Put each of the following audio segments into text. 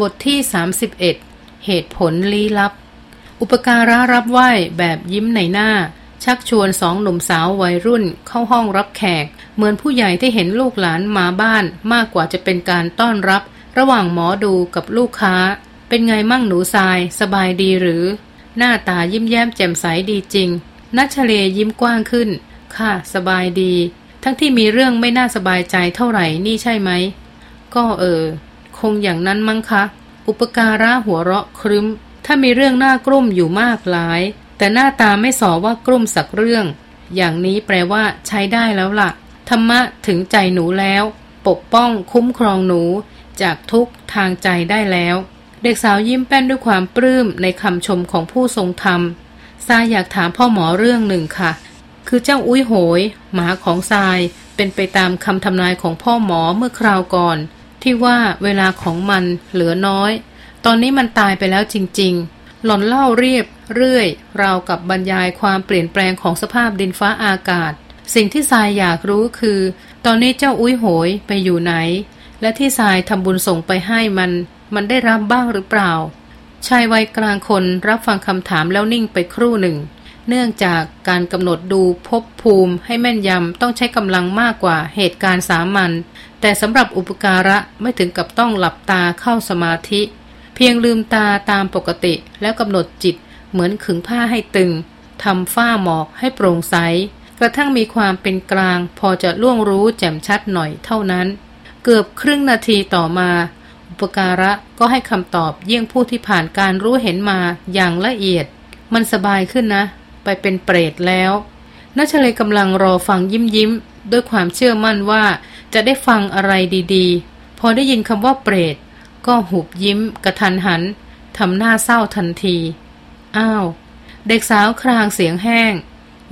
บทที่ 31 เหตุผลลี้ลับ อุปการะรับไหว้แบบยิ้มในหน้า ชักชวนสองหนุ่มสาววัยรุ่นเข้าห้องรับแขก เหมือนผู้ใหญ่ที่เห็นลูกหลานมาบ้านมากกว่าจะเป็นการต้อนรับ ระหว่างหมอดูกับลูกค้า เป็นไงมั่งหนูทราย สบายดีหรือ หน้าตายิ้มแย้มแจ่มใสดีจริง นัชเลยิ้มกว้างขึ้น ค่ะ สบายดี ทั้งที่มีเรื่องไม่น่าสบายใจเท่าไหร่นี่ใช่ไหมก็เออ คงอย่างนั้นมั้งคะ อุปการะหัวเราะครึ้ม ถ้ามีเรื่องหน่ากลุ้มอยู่มากหลาย แต่หน้าตาไม่สอว่ากลุ้มสักเรื่อง อย่างนี้แปลว่าใช้ได้แล้วละ่ะ ธรรมะถึงใจหนูแล้ว ปกป้องคุ้มครองหนู จากทุกทางใจได้แล้ว เด็กสาวยิ้มแป้นด้วยความปลื้มในคำชมของผู้ทรงธรรมทรายอยากถามพ่อหมอเรื่องหนึ่งค่ะ คือเจ้าอุ้ยโหย หมาของทรายเป็นไปตามคำทำนายของพ่อหมอเมื่อคราวก่อน ที่ว่าเวลาของมันเหลือน้อย ตอนนี้มันตายไปแล้วจริง ๆ หล่อนเล่าเรียบ เรื่อย ราวกับบรรยายความเปลี่ยนแปลงของสภาพดินฟ้าอากาศ สิ่งที่ทรายอยากรู้คือ ตอนนี้เจ้าอุ้ยโหยไปอยู่ไหน และที่ทรายทำบุญส่งไปให้มัน มันได้รับบ้างหรือเปล่า ชายวัยกลางคนรับฟังคำถามแล้วนิ่งไปครู่หนึ่งเนื่องจากการกำหนดดูพบภูมิให้แม่นยำต้องใช้กำลังมากกว่าเหตุการณ์สามัญ แต่สำหรับอุปการะไม่ถึงกับต้องหลับตาเข้าสมาธิ เพียงลืมตาตามปกติแล้วกำหนดจิตเหมือนขึงผ้าให้ตึงทำฝ้าหมอกให้โปร่งใส กระทั่งมีความเป็นกลาง พอจะล่วงรู้แจ่มชัดหน่อยเท่านั้น เกือบครึ่งนาทีต่อมา อุปการะก็ให้คำตอบเยี่ยงผู้ที่ผ่านการรู้เห็นมาอย่างละเอียด มันสบายขึ้นนะ ไปเป็นเปรตแล้วนัชเลยกำลังรอฟังยิ้มยิ้มด้วยความเชื่อมั่นว่า จะได้ฟังอะไรดีๆ พอได้ยินคำว่าเปรต ก็หุบยิ้มกระทันหันทำหน้าเศร้าทันที อ้าว เด็กสาวครางเสียงแห้ง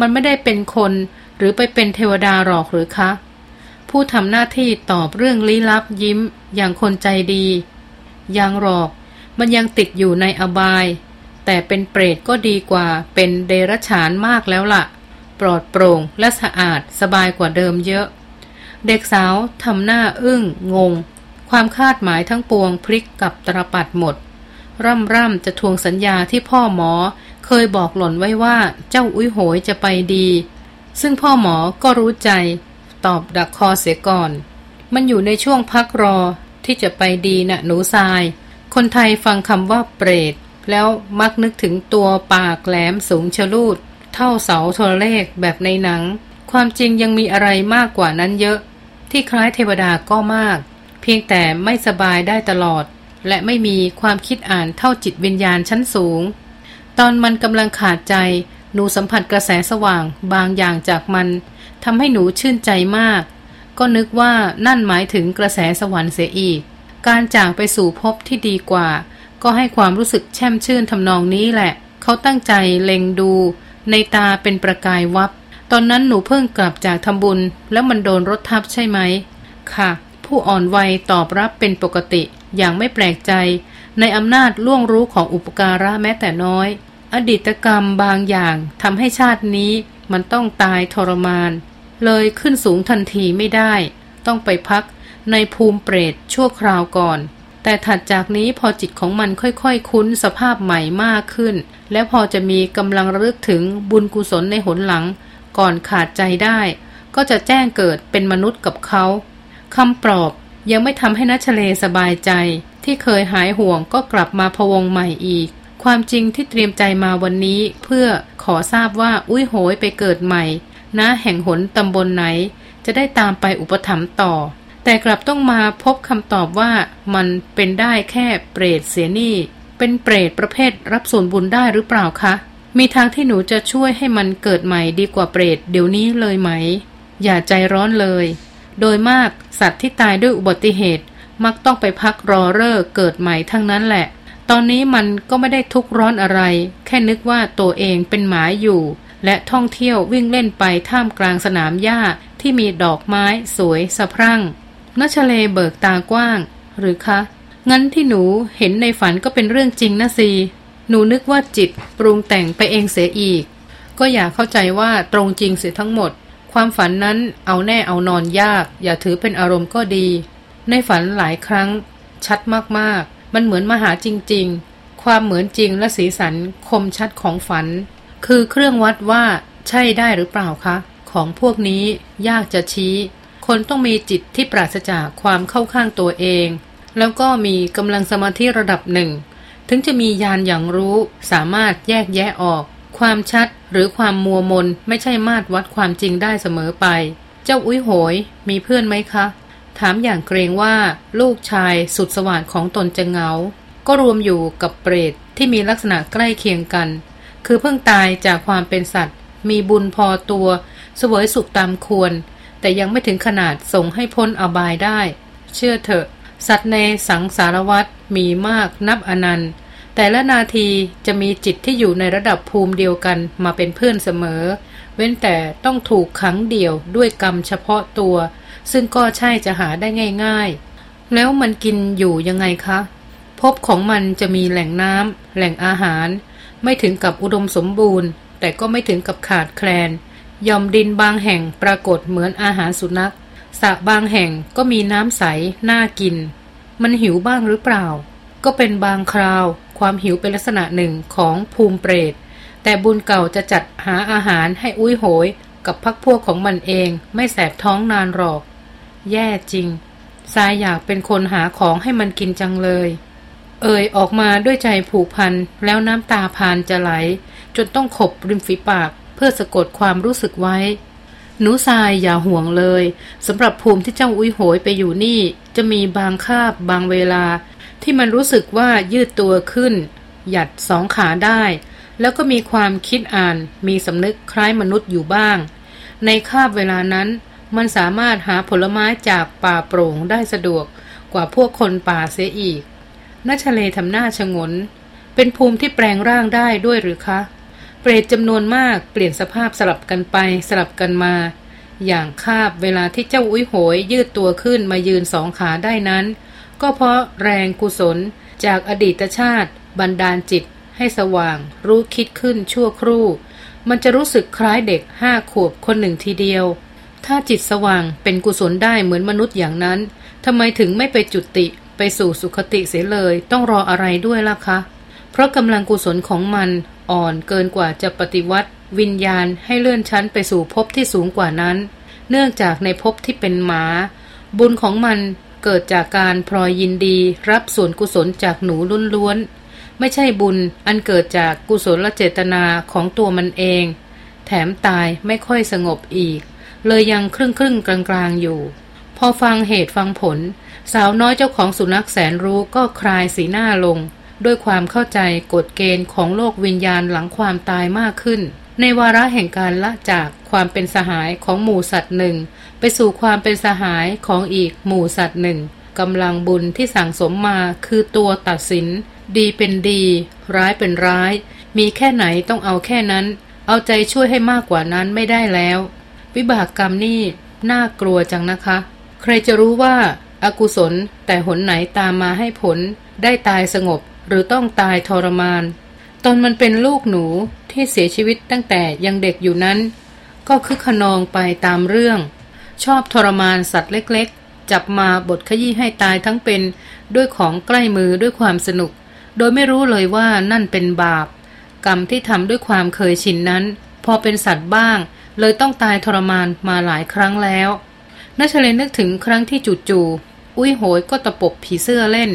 มันไม่ได้เป็นคนหรือไปเป็นเทวดาหรอกหรือคะ ผู้ทำหน้าที่ตอบเรื่องลี้ลับยิ้มอย่างคนใจดี ยังหรอก มันยังติดอยู่ในอบาย แต่เป็นเปรตก็ดีกว่าเป็นเดรัจฉานมากแล้วละ่ะ ปลอดโปร่งและสะอาดสบายกว่าเดิมเยอะ เด็กสาวทำหน้าอึ้งงง ความคาดหมายทั้งปวงพลิกกับตรปัดหมด ร่ำร่ำจะทวงสัญญาที่พ่อหมอเคยบอกหล่นไว้ว่าเจ้าอุ้ยโหยจะไปดี ซึ่งพ่อหมอก็รู้ใจ ตอบดักคอเสียก่อน มันอยู่ในช่วงพักรอที่จะไปดีนะหนูทราย คนไทยฟังคำว่าเปรต แล้วมักนึกถึงตัวปากแหลมสูงชะลูด เท่าเสาโทรเลขแบบในหนัง ความจริงยังมีอะไรมากกว่านั้นเยอะ ที่คล้ายเทวดาก็มาก เพียงแต่ไม่สบายได้ตลอด และไม่มีความคิดอ่านเท่าจิตวิญญาณชั้นสูง ตอนมันกำลังขาดใจหนูสัมผัสกระแสสว่างบางอย่างจากมันทำให้หนูชื่นใจมาก ก็นึกว่านั่นหมายถึงกระแสสวรรค์เสียอีก การจากไปสู่ภพที่ดีกว่า ก็ให้ความรู้สึกแช่มชื่นทำนองนี้แหละ เขาตั้งใจเล็งดู ในตาเป็นประกายวับ ตอนนั้นหนูเพิ่งกลับจากทำบุญ แล้วมันโดนรถทับใช่ไหม ค่ะ ผู้อ่อนวัยตอบรับเป็นปกติ อย่างไม่แปลกใจ ในอำนาจล่วงรู้ของอุปการะแม้แต่น้อย อดีตกรรมบางอย่างทำให้ชาตินี้มันต้องตายทรมาน เลยขึ้นสูงทันทีไม่ได้ ต้องไปพักในภูมิเปรตชั่วคราวก่อน แต่ถัดจากนี้พอจิตของมันค่อยๆคุ้นสภาพใหม่มากขึ้น และพอจะมีกำลังระลึกถึงบุญกุศลในหนหลัง ก่อนขาดใจได้ ก็จะแจ้งเกิดเป็นมนุษย์กับเขาคำปลอบยังไม่ทำให้นัชเลสบายใจ ที่เคยหายห่วงก็กลับมาพวงใหม่อีก ความจริงที่เตรียมใจมาวันนี้ เพื่อขอทราบว่าอุ้ยโหยไปเกิดใหม่ณแห่งหนตำบลไหน จะได้ตามไปอุปถัมภ์ต่อ แต่กลับต้องมาพบคำตอบว่ามันเป็นได้แค่เปรตเสียนี่ เป็นเปรตประเภทรับส่วนบุญได้หรือเปล่าคะ มีทางที่หนูจะช่วยให้มันเกิดใหม่ดีกว่าเปรตเดี๋ยวนี้เลยไหม อย่าใจร้อนเลย โดยมากสัตว์ที่ตายด้วยอุบัติเหตุ มักต้องไปพักรอเร่อเกิดใหม่ทั้งนั้นแหละ ตอนนี้มันก็ไม่ได้ทุกข์ร้อนอะไร แค่นึกว่าตัวเองเป็นหมาอยู่ และท่องเที่ยววิ่งเล่นไปท่ามกลางสนามหญ้าที่มีดอกไม้สวยสะพรั่งนัชเลเบิกตากว้าง หรือคะ งั้นที่หนูเห็นในฝันก็เป็นเรื่องจริงนะซี หนูนึกว่าจิตปรุงแต่งไปเองเสียอีก ก็อย่าเข้าใจว่าตรงจริงเสียทั้งหมด ความฝันนั้นเอาแน่เอานอนยาก อย่าถือเป็นอารมณ์ก็ดี ในฝันหลายครั้ง ชัดมากๆ มันเหมือนมหาจริง ๆ ความเหมือนจริงและสีสันคมชัดของฝัน คือเครื่องวัดว่าใช่ได้หรือเปล่าคะ ของพวกนี้ยากจะชี้ คนต้องมีจิตที่ปราศจากความเข้าข้างตัวเอง แล้วก็มีกำลังสมาธิระดับหนึ่ง ถึงจะมียานอย่างรู้สามารถแยกแยะออก ความชัดหรือความมัวมนไม่ใช่มาตรวัดความจริงได้เสมอไป เจ้าอุ้ยโหย มีเพื่อนไหมคะ ถามอย่างเกรงว่าลูกชายสุดสว่างของตนจะเหงา ก็รวมอยู่กับเปรตที่มีลักษณะใกล้เคียงกัน คือเพิ่งตายจากความเป็นสัตว์ มีบุญพอตัวสวยสุขตามควร แต่ยังไม่ถึงขนาดส่งให้พ้นอบายได้ เชื่อเถอะ สัตว์ในสังสารวัตรมีมากนับอนันต์ แต่ละนาทีจะมีจิตที่อยู่ในระดับภูมิเดียวกันมาเป็นเพื่อนเสมอ เว้นแต่ต้องถูกขังเดี่ยวด้วยกรรมเฉพาะตัว ซึ่งก็ใช่จะหาได้ง่าย ๆ แล้วมันกินอยู่ยังไงคะ พบของมันจะมีแหล่งน้ำแหล่งอาหาร ไม่ถึงกับอุดมสมบูรณ์ แต่ก็ไม่ถึงกับขาดแคลนยอมดินบางแห่งปรากฏเหมือนอาหารสุนัข สระบางแห่งก็มีน้ำใส น่ากิน มันหิวบ้างหรือเปล่า ก็เป็นบางคราว ความหิวเป็นลักษณะหนึ่งของภูมิเปรต แต่บุญเก่าจะจัดหาอาหารให้อุ้ยโหย กับพักพวกของมันเองไม่แสบท้องนานหรอก แย่จริงทรายอยากเป็นคนหาของให้มันกินจังเลย เอ่ยออกมาด้วยใจผูกพันแล้วน้ำตาพานจะไหล จนต้องขบริมฝีปากเพื่อสะกดความรู้สึกไว้ หนูทรายอย่าห่วงเลยสำหรับภูมิที่เจ้าอุ้ยโหยไปอยู่นี่ จะมีบางคาบบางเวลา ที่มันรู้สึกว่ายืดตัวขึ้น หยัดสองขาได้ แล้วก็มีความคิดอ่านมีสำนึกคล้ายมนุษย์อยู่บ้าง ในคาบเวลานั้น มันสามารถหาผลไม้จากป่าโปร่งได้สะดวกกว่าพวกคนป่าเสียอีกนัชเลทำหน้าชงน เป็นภูมิที่แปลงร่างได้ด้วยหรือคะ เปรตจำนวนมากเปลี่ยนสภาพสลับกันไปสลับกันมา อย่างคาบเวลาที่เจ้าอุ้ยโหย ยืดตัวขึ้นมายืนสองขาได้นั้น ก็เพราะแรงกุศลจากอดีตชาติ บันดาลจิตให้สว่าง รู้คิดขึ้นชั่วครู่ มันจะรู้สึกคล้ายเด็กห้าขวบคนหนึ่งทีเดียว ถ้าจิตสว่างเป็นกุศลได้เหมือนมนุษย์อย่างนั้นทำไมถึงไม่ไปจุติไปสู่สุคติเสียเลย ต้องรออะไรด้วยล่ะคะ เพราะกำลังกุศลของมัน อ่อนเกินกว่าจะปฏิวัติ วิญญาณให้เลื่อนชั้นไปสู่ภพที่สูงกว่านั้น เนื่องจากในภพที่เป็นหมา บุญของมันเกิดจากการพลอยยินดีรับส่วนกุศลจากหนูล้วนๆไม่ใช่บุญอันเกิดจากกุศลเจตนาของตัวมันเอง แถมตายไม่ค่อยสงบอีก เลยยังครึ่งครึ่งกลางๆอยู่ พอฟังเหตุฟังผล สาวน้อยเจ้าของสุนัขแสนรู้ก็คลายสีหน้าลง ด้วยความเข้าใจกฎเกณฑ์ของโลกวิญญาณหลังความตายมากขึ้น ในวาระแห่งการละจากความเป็นสหายของหมู่สัตว์หนึ่ง ไปสู่ความเป็นสหายของอีกหมู่สัตว์หนึ่งกำลังบุญที่สั่งสมมาคือตัวตัดสิน ดีเป็นดี ร้ายเป็นร้าย มีแค่ไหนต้องเอาแค่นั้น เอาใจช่วยให้มากกว่านั้นไม่ได้แล้ว วิบากกรรมนี่น่ากลัวจังนะคะ ใครจะรู้ว่าอากุศลแต่หนไหนตามมาให้ผล ได้ตายสงบ หรือต้องตายทรมาน ตอนมันเป็นลูกหนูที่เสียชีวิตตั้งแต่ยังเด็กอยู่นั้น ก็คึกขนองไปตามเรื่อง ชอบทรมานสัตว์เล็กๆ จับมาบทขยี้ให้ตายทั้งเป็นด้วยของใกล้มือด้วยความสนุก โดยไม่รู้เลยว่านั่นเป็นบาป กรรมที่ทำด้วยความเคยชินนั้น พอเป็นสัตว์บ้าง เลยต้องตายทรมานมาหลายครั้งแล้วนัชเลนนึกถึงครั้งที่จู่ อุ้ยโหยก็ตะปบผีเสื้อเล่น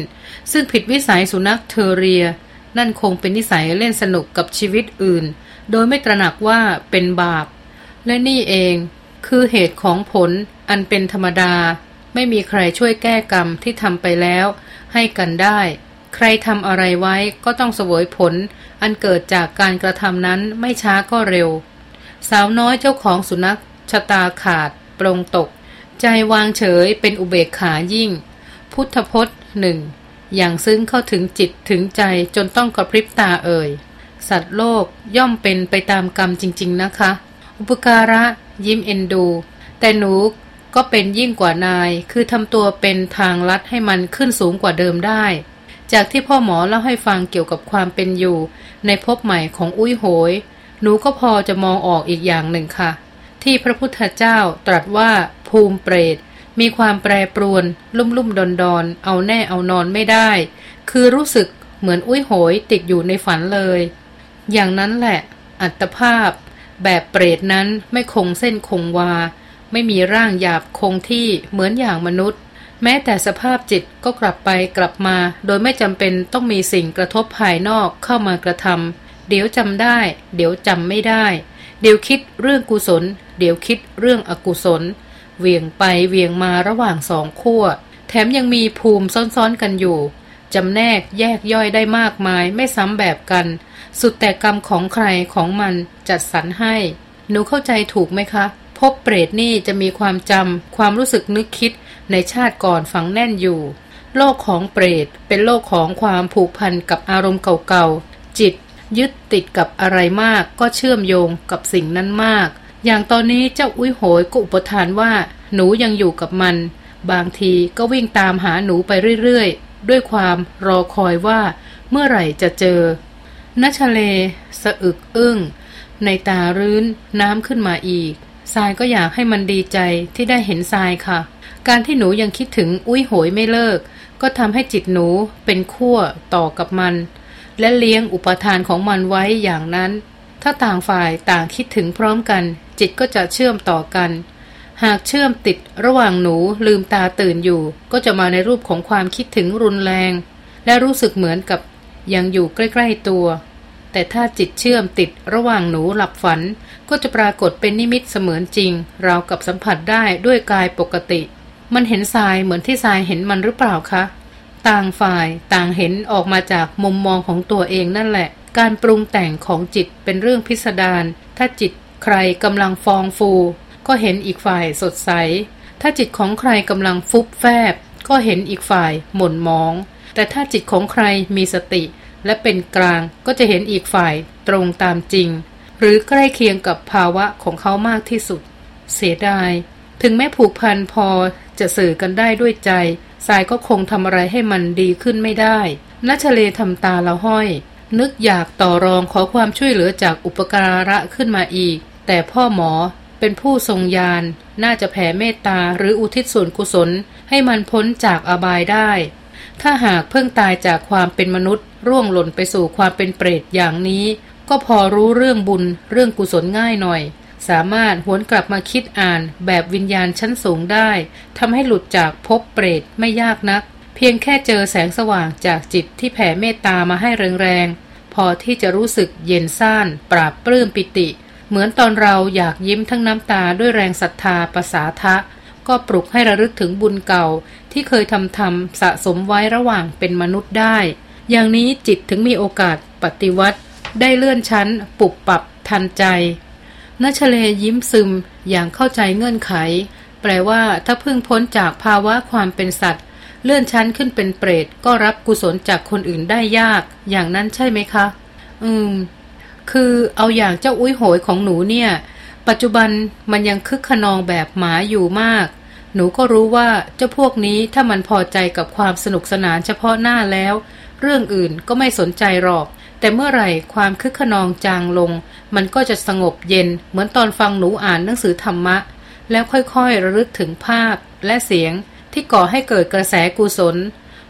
ซึ่งผิดวิสัยสุนัขเทอเรีย นั่นคงเป็นนิสัยเล่นสนุกกับชีวิตอื่น โดยไม่ตระหนักว่าเป็นบาป และนี่เองคือเหตุของผลอันเป็นธรรมดา ไม่มีใครช่วยแก้กรรมที่ทำไปแล้ว ให้กันได้ ใครทำอะไรไว้ก็ต้องเสวยผล อันเกิดจากการกระทำนั้นไม่ช้าก็เร็ว สาวน้อยเจ้าของสุนัขชะตาขาด ปรงตก ใจวางเฉยเป็นอุเบกขายิ่ง พุทธพจน์หนึ่งอย่างซึ้งเข้าถึงจิตถึงใจจนต้องกระพริบตาเอ่ย สัตว์โลกย่อมเป็นไปตามกรรมจริง ๆนะคะ อุปการะ ยิ้มเอ็นดู แต่หนูก็เป็นยิ่งกว่านาย คือทำตัวเป็นทางลัดให้มันขึ้นสูงกว่าเดิมได้ จากที่พ่อหมอเล่าให้ฟังเกี่ยวกับความเป็นอยู่ ในภพใหม่ของอุ้ยโหย หนูก็พอจะมองออกอีกอย่างหนึ่งค่ะ ที่พระพุทธเจ้าตรัสว่า ภูมิเปรต มีความแปรปรวน ลุ่มลุ่มดอนดอนเอาแน่เอานอนไม่ได้ คือรู้สึกเหมือนอุ้ยโหยติดอยู่ในฝันเลย อย่างนั้นแหละ อัตภาพ แบบเปรตนั้นไม่คงเส้นคงวา ไม่มีร่างหยาบคงที่เหมือนอย่างมนุษย์ แม้แต่สภาพจิตก็กลับไปกลับมา โดยไม่จำเป็นต้องมีสิ่งกระทบภายนอกเข้ามากระทำเดี๋ยวจำได้ เดี๋ยวจำไม่ได้ เดี๋ยวคิดเรื่องกุศล เดี๋ยวคิดเรื่องอกุศล เวียงไปเวียงมาระหว่างสองขั้ว แถมยังมีภูมิซ้อนๆกันอยู่จำแนกแยกย่อยได้มากมายไม่ซ้ำแบบกัน สุดแต่กรรมของใครของมันจัดสรรให้ หนูเข้าใจถูกไหมคะ พบเปรตนี่จะมีความจำความรู้สึกนึกคิดในชาติก่อนฝังแน่นอยู่ โลกของเปรตเป็นโลกของความผูกพันกับอารมณ์เก่าๆ จิตยึดติดกับอะไรมากก็เชื่อมโยงกับสิ่งนั้นมาก อย่างตอนนี้เจ้าอุ้ยโหยก็อุปทานว่า หนูยังอยู่กับมัน บางทีก็วิ่งตามหาหนูไปเรื่อยๆ ด้วยความรอคอยว่า เมื่อไหร่จะเจอนัชเล สะอึกอึ้ง ในตารื้นน้ำขึ้นมาอีกทรายก็อยากให้มันดีใจที่ได้เห็นทรายค่ะ การที่หนูยังคิดถึงอุ้ยโหยไม่เลิก ก็ทำให้จิตหนูเป็นขั้วต่อกับมัน และเลี้ยงอุปทานของมันไว้อย่างนั้น ถ้าต่างฝ่ายต่างคิดถึงพร้อมกัน จิตก็จะเชื่อมต่อกัน หากเชื่อมติดระหว่างหนูลืมตาตื่นอยู่ ก็จะมาในรูปของความคิดถึงรุนแรง และรู้สึกเหมือนกับยังอยู่ใกล้ ๆตัว แต่ถ้าจิตเชื่อมติดระหว่างหนูหลับฝัน ก็จะปรากฏเป็นนิมิตเสมือนจริงราวกับสัมผัสได้ด้วยกายปกติ มันเห็นทรายเหมือนที่ทรายเห็นมันหรือเปล่าคะ ต่างฝ่ายต่างเห็นออกมาจากมุมมองของตัวเองนั่นแหละ การปรุงแต่งของจิตเป็นเรื่องพิสดารถ้าจิตใครกำลังฟองฟู ก็เห็นอีกฝ่ายสดใส ถ้าจิตของใครกำลังฟุบแฟบ ก็เห็นอีกฝ่ายหม่นมอง แต่ถ้าจิตของใครมีสติ และเป็นกลางก็จะเห็นอีกฝ่ายตรงตามจริง หรือใกล้เคียงกับภาวะของเขามากที่สุด เสียดาย ถึงแม้ผูกพันพอจะสื่อกันได้ด้วยใจสายก็คงทำอะไรให้มันดีขึ้นไม่ได้นัชเลทำตาละห้อย นึกอยากต่อรองขอความช่วยเหลือจากอุปการะขึ้นมาอีก แต่พ่อหมอเป็นผู้ทรงญาณน่าจะแผ่เมตตาหรืออุทิศส่วนกุศล ให้มันพ้นจากอบายได้ ถ้าหากเพิ่งตายจากความเป็นมนุษย์ ร่วงหล่นไปสู่ความเป็นเปรตอย่างนี้ ก็พอรู้เรื่องบุญเรื่องกุศลง่ายหน่อย สามารถหวนกลับมาคิดอ่านแบบวิญญาณชั้นสูงได้ทำให้หลุดจากภพเปรตไม่ยากนัก พียงแค่เจอแสงสว่างจากจิตที่แผ่เมตตามาให้แรงๆ พอที่จะรู้สึกเย็นซ่าน ปราบปลื้มปิติ เหมือนตอนเราอยากยิ้มทั้งน้ำตาด้วยแรงศรัทธาประสาทะ ก็ปลุกให้ระลึกถึงบุญเก่า ที่เคยทำทำสะสมไว้ระหว่างเป็นมนุษย์ได้ อย่างนี้จิตถึงมีโอกาสปฏิวัติ ได้เลื่อนชั้นปรับปรับทันใจนชเลยิ้มซึมอย่างเข้าใจเงื่อนไข แปลว่าถ้าเพิ่งพ้นจากภาวะความเป็นสัตว์ เลื่อนชั้นขึ้นเป็นเปรตก็รับกุศลจากคนอื่นได้ยาก อย่างนั้นใช่ไหมคะ อืม คือเอาอย่างเจ้าอุ้ยโหยของหนูเนี่ย ปัจจุบันมันยังคึกขนองแบบหมาอยู่มาก หนูก็รู้ว่าเจ้าพวกนี้ถ้ามันพอใจกับความสนุกสนานเฉพาะหน้าแล้ว เรื่องอื่นก็ไม่สนใจหรอก แต่เมื่อไหร่ความคึกขนองจางลง มันก็จะสงบเย็น เหมือนตอนฟังหนูอ่านหนังสือธรรมะ แล้วค่อยๆระลึกถึงภาพและเสียง ที่ก่อให้เกิดกระแสกุศล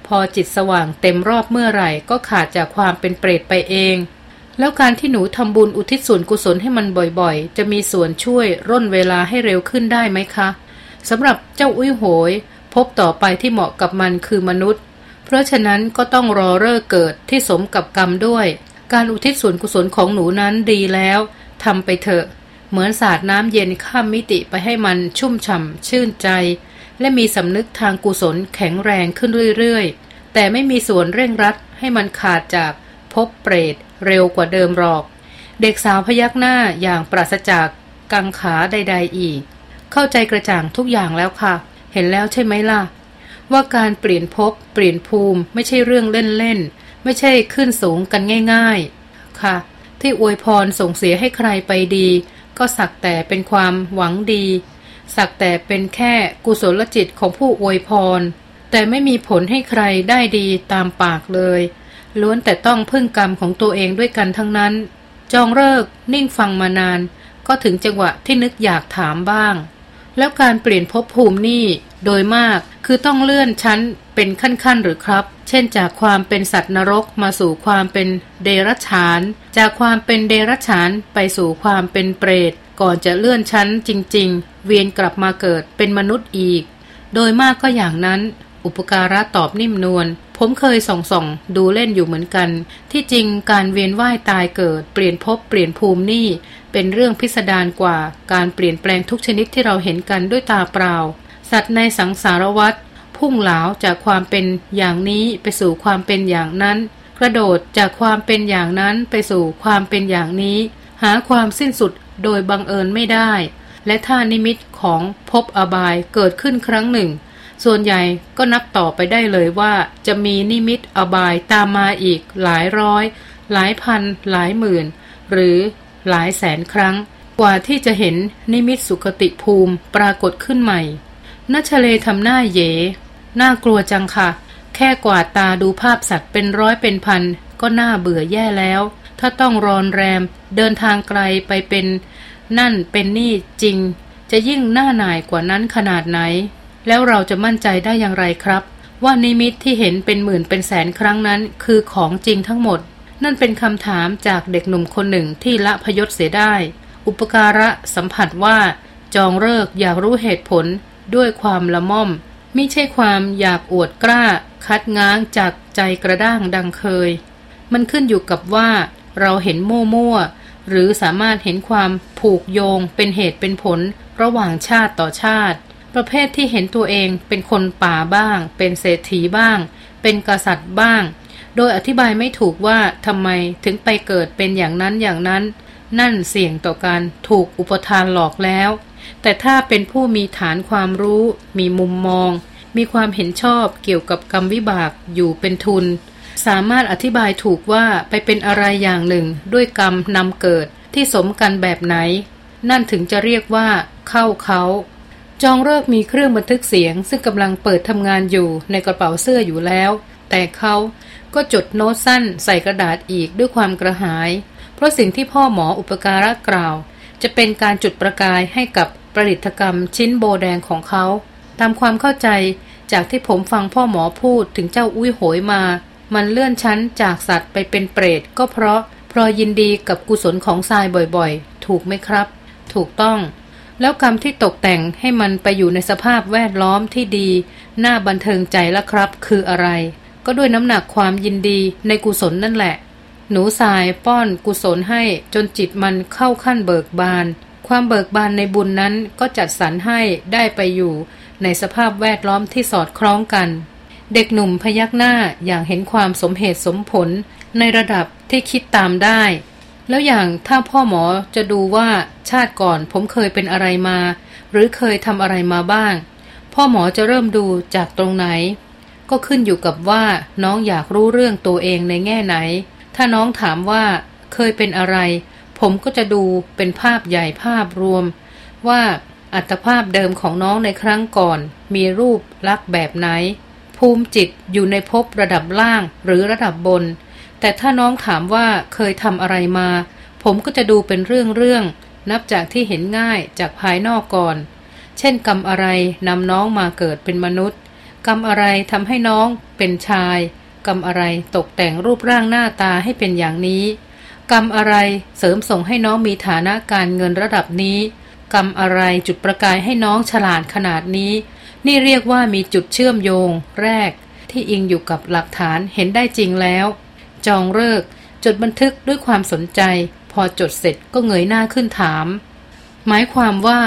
พอจิตสว่างเต็มรอบเมื่อไหร่ก็ขาดจากความเป็นเปรตไปเอง แล้วการที่หนูทำบุญอุทิศส่วนกุศลให้มันบ่อยๆ จะมีส่วนช่วยร่นเวลาให้เร็วขึ้นได้ไหมคะสำหรับเจ้าอุ้ยโหย พบต่อไปที่เหมาะกับมันคือมนุษย์ เพราะฉะนั้นก็ต้องรอเลิกเกิดที่สมกับกรรมด้วย การอุทิศส่วนกุศลของหนูนั้นดีแล้วทำไปเถอะ เหมือนสาดน้ำเย็นข้ามมิติไปให้มันชุ่มฉ่ำชื่นใจ และมีสำนึกทางกุศลแข็งแรงขึ้นเรื่อยๆ แต่ไม่มีส่วนเร่งรัดให้มันขาดจากพบเปรตเร็วกว่าเดิมหรอก เด็กสาวพยักหน้าอย่างปราศจากกังขาใด ๆ อีก เข้าใจกระจ่างทุกอย่างแล้วค่ะ เห็นแล้วใช่ไหมล่ะ ว่าการเปลี่ยนภพเปลี่ยนภูมิไม่ใช่เรื่องเล่นๆ ไม่ใช่ขึ้นสูงกันง่าย ๆ ค่ะ ที่อวยพรส่งเสียให้ใครไปดี ก็สักแต่เป็นความหวังดี สักแต่เป็นแค่กุศลจิตของผู้อวยพร แต่ไม่มีผลให้ใครได้ดีตามปากเลย ล้วนแต่ต้องพึ่งกรรมของตัวเองด้วยกันทั้งนั้น จองเลิกนิ่งฟังมานาน ก็ถึงจังหวะที่นึกอยากถามบ้าง แล้วการเปลี่ยนภพภูมินี่โดยมากคือต้องเลื่อนชั้นเป็นขั้นๆหรือครับ เช่นจากความเป็นสัตว์นรกมาสู่ความเป็นเดรัจฉาน จากความเป็นเดรัจฉานไปสู่ความเป็นเปรต ก่อนจะเลื่อนชั้นจริง ๆ เวียนกลับมาเกิดเป็นมนุษย์อีก โดยมากก็อย่างนั้น อุปการะตอบนิ่มนวลผมเคยส่องส่องดูเล่นอยู่เหมือนกัน ที่จริงการเวียนว่ายตายเกิด เปลี่ยนภพเปลี่ยนภูมินี่ เป็นเรื่องพิสดารกว่า การเปลี่ยนแปลงทุกชนิดที่เราเห็นกันด้วยตาเปล่า สัตว์ในสังสารวัฏพุ่งเหลาจากความเป็นอย่างนี้ไปสู่ความเป็นอย่างนั้น กระโดดจากความเป็นอย่างนั้นไปสู่ความเป็นอย่างนี้ หาความสิ้นสุด โดยบังเอิญไม่ได้ และถ้านิมิตของพบอบายเกิดขึ้นครั้งหนึ่ง ส่วนใหญ่ก็นับต่อไปได้เลยว่าจะมีนิมิตอบายตามมาอีกหลายร้อย หลายพัน หลายหมื่น หรือหลายแสนครั้ง กว่าที่จะเห็นนิมิตสุขติภูมิปรากฏขึ้นใหม่นัชเลทำหน้าเยน่ากลัวจังค่ะ แค่กวาดตาดูภาพสัตว์เป็นร้อยเป็นพัน ก็น่าเบื่อแย่แล้ว ถ้าต้องรอนแรม เดินทางไกลไปเป็น นั่นเป็นนี่จริง จะยิ่งหน้าหน่ายกว่านั้นขนาดไหน แล้วเราจะมั่นใจได้อย่างไรครับ ว่านิมิตที่เห็นเป็นหมื่นเป็นแสนครั้งนั้นคือของจริงทั้งหมด นั่นเป็นคำถามจากเด็กหนุ่มคนหนึ่งที่ละพยศเสียได้ อุปการะสัมผัสว่า จองเลิกอยากรู้เหตุผลด้วยความละม่อมไม่ใช่ความอยากอวดกล้า คัดง้างจากใจกระด้างดังเคย มันขึ้นอยู่กับว่า เราเห็นมั่วมั่ว หรือสามารถเห็นความผูกโยงเป็นเหตุเป็นผลระหว่างชาติต่อชาติ ประเภทที่เห็นตัวเองเป็นคนป่าบ้าง เป็นเศรษฐีบ้าง เป็นกษัตริย์บ้าง โดยอธิบายไม่ถูกว่าทำไมถึงไปเกิดเป็นอย่างนั้นอย่างนั้น นั่นเสี่ยงต่อการถูกอุปทานหลอกแล้ว แต่ถ้าเป็นผู้มีฐานความรู้ มีมุมมอง มีความเห็นชอบเกี่ยวกับกรรมวิบากอยู่เป็นทุน สามารถอธิบายถูกว่าไปเป็นอะไรอย่างหนึ่ง ด้วยกรรมนำเกิดที่สมกันแบบไหน นั่นถึงจะเรียกว่า เข้าเขา จองเลิกมีเครื่องบันทึกเสียง ซึ่งกำลังเปิดทำงานอยู่ในกระเป๋าเสื้ออยู่แล้ว แต่เขาก็จดโน้ตสั้นใส่กระดาษอีกด้วยความกระหาย เพราะสิ่งที่พ่อหมออุปการะกล่าว จะเป็นการจุดประกายให้กับประดิษฐกรรมชิ้นโบแดงของเขา ตามความเข้าใจจากที่ผมฟังพ่อหมอพูดถึงเจ้าอุ้ยโหยมา มันเลื่อนชั้นจากสัตว์ไปเป็นเปรตก็เพราะพรอยินดีกับกุศลของทรายบ่อยๆ ถูกไหมครับ ถูกต้อง แล้วกรรมที่ตกแต่งให้มันไปอยู่ในสภาพแวดล้อมที่ดี น่าบันเทิงใจละครับ คืออะไร ก็ด้วยน้ำหนักความยินดีในกุศลนั่นแหละ หนูทรายป้อนกุศลให้จนจิตมันเข้าขั้นเบิกบาน ความเบิกบานในบุญนั้นก็จัดสรรให้ได้ไปอยู่ในสภาพแวดล้อมที่สอดคล้องกัน เด็กหนุ่มพยักหน้าอย่างเห็นความสมเหตุสมผลในระดับที่คิดตามได้ แล้วอย่างถ้าพ่อหมอจะดูว่าชาติก่อนผมเคยเป็นอะไรมา หรือเคยทำอะไรมาบ้าง พ่อหมอจะเริ่มดูจากตรงไหน ก็ขึ้นอยู่กับว่าน้องอยากรู้เรื่องตัวเองในแง่ไหน ถ้าน้องถามว่าเคยเป็นอะไร ผมก็จะดูเป็นภาพใหญ่ภาพรวม ว่าอัตภาพเดิมของน้องในครั้งก่อน มีรูปลักษณ์แบบไหน ภูมิจิตอยู่ในภพระดับล่างหรือระดับบน แต่ถ้าน้องถามว่าเคยทำอะไรมา ผมก็จะดูเป็นเรื่องเรื่องนับจากที่เห็นง่ายจากภายนอกก่อน เช่นกรรมอะไรนำน้องมาเกิดเป็นมนุษย์ กรรมอะไรทำให้น้องเป็นชาย กรรมอะไรตกแต่งรูปร่างหน้าตาให้เป็นอย่างนี้ กรรมอะไรเสริมส่งให้น้องมีฐานะการเงินระดับนี้ กรรมอะไรจุดประกายให้น้องฉลาดขนาดนี้ นี่เรียกว่ามีจุดเชื่อมโยง แรก ที่อิงอยู่กับหลักฐานเห็นได้จริงแล้ว จองเลิกจดบันทึกด้วยความสนใจ พอจดเสร็จก็เงยหน้าขึ้นถาม หมายความว่า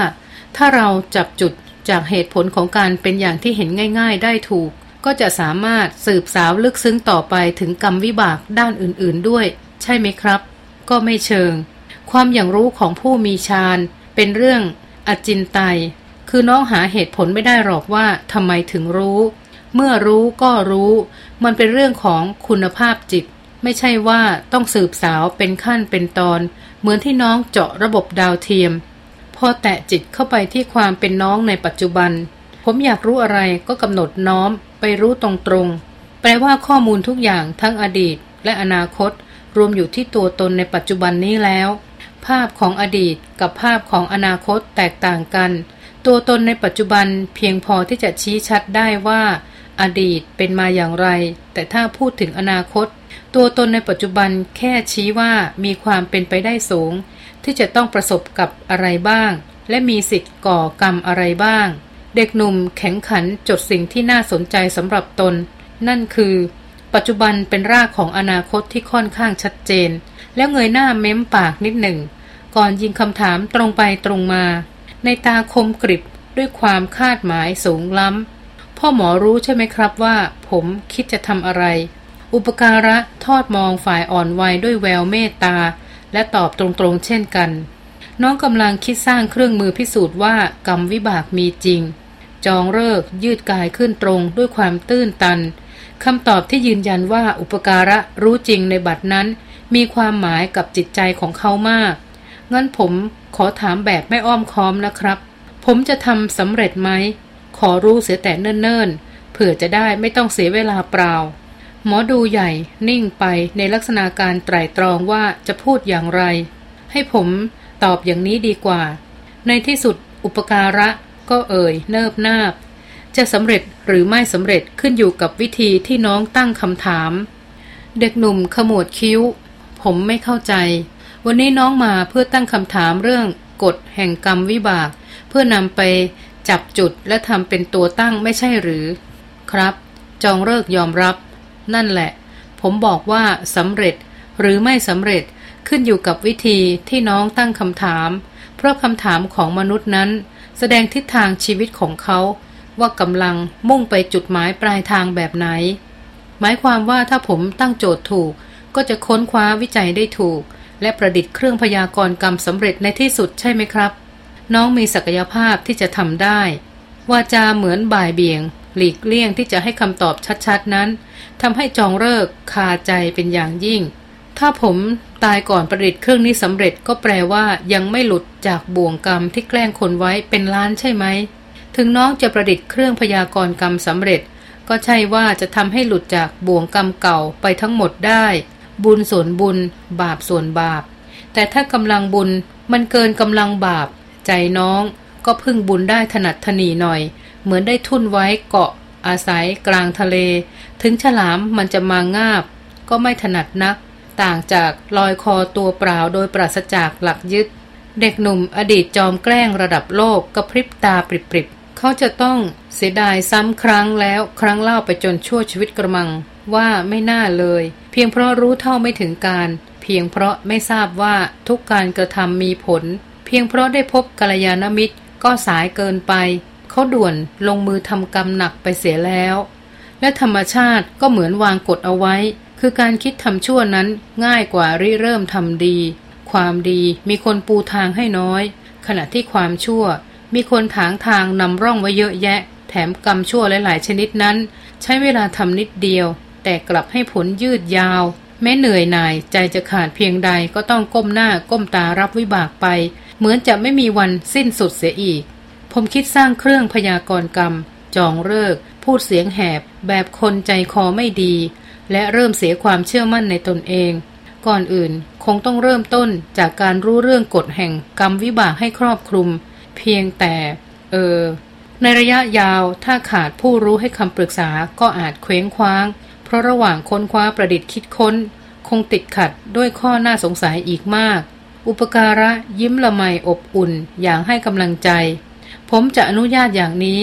ถ้าเราจับจุดจากเหตุผลของการเป็นอย่างที่เห็นง่าย ๆ ได้ถูก ก็จะสามารถสืบสาวลึกซึ้งต่อไปถึงกรรมวิบากด้านอื่นๆด้วย ใช่ไหมครับ ก็ไม่เชิง ความอย่างรู้ของผู้มีฌานเป็นเรื่องอจินไตย คือน้องหาเหตุผลไม่ได้หรอกว่าทำไมถึงรู้ เมื่อรู้ก็รู้ มันเป็นเรื่องของคุณภาพจิต ไม่ใช่ว่าต้องสืบสาวเป็นขั้นเป็นตอน เหมือนที่น้องเจาะระบบดาวเทียม พอแตะจิตเข้าไปที่ความเป็นน้องในปัจจุบัน ผมอยากรู้อะไรก็กำหนดน้อมไปรู้ตรงๆ แปลว่าข้อมูลทุกอย่างทั้งอดีตและอนาคต รวมอยู่ที่ตัวตนในปัจจุบันนี้แล้ว ภาพของอดีตกับภาพของอนาคตแตกต่างกัน ตัวตนในปัจจุบันเพียงพอที่จะชี้ชัดได้ว่า อดีตเป็นมาอย่างไร แต่ถ้าพูดถึงอนาคต ตัวตนในปัจจุบันแค่ชี้ว่ามีความเป็นไปได้สูง ที่จะต้องประสบกับอะไรบ้าง และมีสิทธิ์ก่อกรรมอะไรบ้าง เด็กหนุ่มแข็งขันจดสิ่งที่น่าสนใจสำหรับตน นั่นคือ ปัจจุบันเป็นรากของอนาคตที่ค่อนข้างชัดเจน แล้วเงยหน้าเม้มปากนิดหนึ่ง ก่อนยิงคำถามตรงไปตรงมา ในตาคมกริบด้วยความคาดหมายสูงล้ำ พ่อหมอรู้ใช่ไหมครับว่า ผมคิดจะทำอะไร อุปการะทอดมองฝ่ายอ่อนวัยด้วยแววเมตตา และตอบตรงๆเช่นกัน น้องกำลังคิดสร้างเครื่องมือพิสูจน์ว่ากรรมวิบากมีจริง จองเลิกยืดกายขึ้นตรงด้วยความตื้นตันคำตอบที่ยืนยันว่าอุปการะรู้จริงในบัดนั้น มีความหมายกับจิตใจของเขามาก งั้นผมขอถามแบบไม่อ้อมค้อมนะครับ ผมจะทำสำเร็จไหม ขอรู้เสียแต่เนิ่นๆ เผื่อจะได้ไม่ต้องเสียเวลาเปล่า หมอดูใหญ่นิ่งไปในลักษณะการไตรตรองว่าจะพูดอย่างไร ให้ผมตอบอย่างนี้ดีกว่า ในที่สุดอุปการะก็เอ่ยเนิบนาบ จะสำเร็จหรือไม่สำเร็จขึ้นอยู่กับวิธีที่น้องตั้งคำถาม เด็กหนุ่มขมวดคิ้ว ผมไม่เข้าใจ วันนี้น้องมาเพื่อตั้งคำถามเรื่องกฎแห่งกรรมวิบาก เพื่อนำไปจับจุดและทำเป็นตัวตั้งไม่ใช่หรือ ครับ จองเลิกยอมรับ นั่นแหละ ผมบอกว่าสำเร็จหรือไม่สำเร็จขึ้นอยู่กับวิธีที่น้องตั้งคำถาม เพราะคำถามของมนุษย์นั้น แสดงทิศทางชีวิตของเขา ว่ากำลังมุ่งไปจุดหมายปลายทางแบบไหน หมายความว่าถ้าผมตั้งโจทย์ถูก ก็จะค้นคว้าวิจัยได้ถูก และประดิษฐ์เครื่องพยากรณ์กรรมสำเร็จในที่สุดใช่ไหมครับ น้องมีศักยภาพที่จะทำได้ วาจาเหมือนบ่ายเบี่ยง หลีกเลี่ยงที่จะให้คำตอบชัดๆนั้นทำให้จองเลิกคาใจเป็นอย่างยิ่ง ถ้าผมตายก่อนประดิษฐ์เครื่องนี้สำเร็จก็แปลว่ายังไม่หลุดจากบ่วงกรรมที่แกล้งคนไว้เป็นล้านใช่ไหมถึงน้องจะประดิษฐ์เครื่องพยากรณ์กรรมสำเร็จ ก็ใช่ว่าจะทำให้หลุดจากบ่วงกรรมเก่าไปทั้งหมดได้ บุญส่วนบุญ บาปส่วนบาป แต่ถ้ากำลังบุญมันเกินกำลังบาป ใจน้องก็พึ่งบุญได้ถนัดถนีหน่อย เหมือนได้ทุ่นไว้เกาะ อาศัยกลางทะเล ถึงฉลามมันจะมางาบ ก็ไม่ถนัดนัก ต่างจากลอยคอตัวเปล่าโดยปราศจากหลักยึด เด็กหนุ่มอดีตจอมแกล้งระดับโลกกระพริบตาปริบๆเขาจะต้องเสียดายซ้ำครั้งแล้วครั้งเล่าไปจนชั่วชีวิตกระมัง ว่าไม่น่าเลย เพียงเพราะรู้เท่าไม่ถึงการ เพียงเพราะไม่ทราบว่าทุกการกระทำมีผล เพียงเพราะได้พบกัลยาณมิตรก็สายเกินไป เขาด่วนลงมือทำกรรมหนักไปเสียแล้ว และธรรมชาติก็เหมือนวางกฎเอาไว้ คือการคิดทำชั่วนั้นง่ายกว่าริเริ่มทำดี ความดีมีคนปูทางให้น้อย ขณะที่ความชั่ว มีคนถางทางนำร่องไว้เยอะแยะ แถมกรรมชั่วหลายๆชนิดนั้น ใช้เวลาทำนิดเดียว แต่กลับให้ผลยืดยาว แม้เหนื่อยหน่ายใจจะขาดเพียงใดก็ต้องก้มหน้าก้มตารับวิบากไป เหมือนจะไม่มีวันสิ้นสุดเสียอีก ผมคิดสร้างเครื่องพยากรณ์กรรม จองเลิก พูดเสียงแหบ แบบคนใจคอไม่ดี และเริ่มเสียความเชื่อมั่นในตนเอง ก่อนอื่นคงต้องเริ่มต้นจากการรู้เรื่องกฎแห่งกรรมวิบากให้ครอบคลุม เพียงแต่ เออในระยะยาวถ้าขาดผู้รู้ให้คำปรึกษาก็อาจเคว้งคว้าง ราะระหว่างค้นคว้าประดิษฐ์คิดค้น คงติดขัดด้วยข้อน่าสงสัยอีกมาก อุปการะยิ้มละไมอบอุ่นอย่างให้กำลังใจ ผมจะอนุญาตอย่างนี้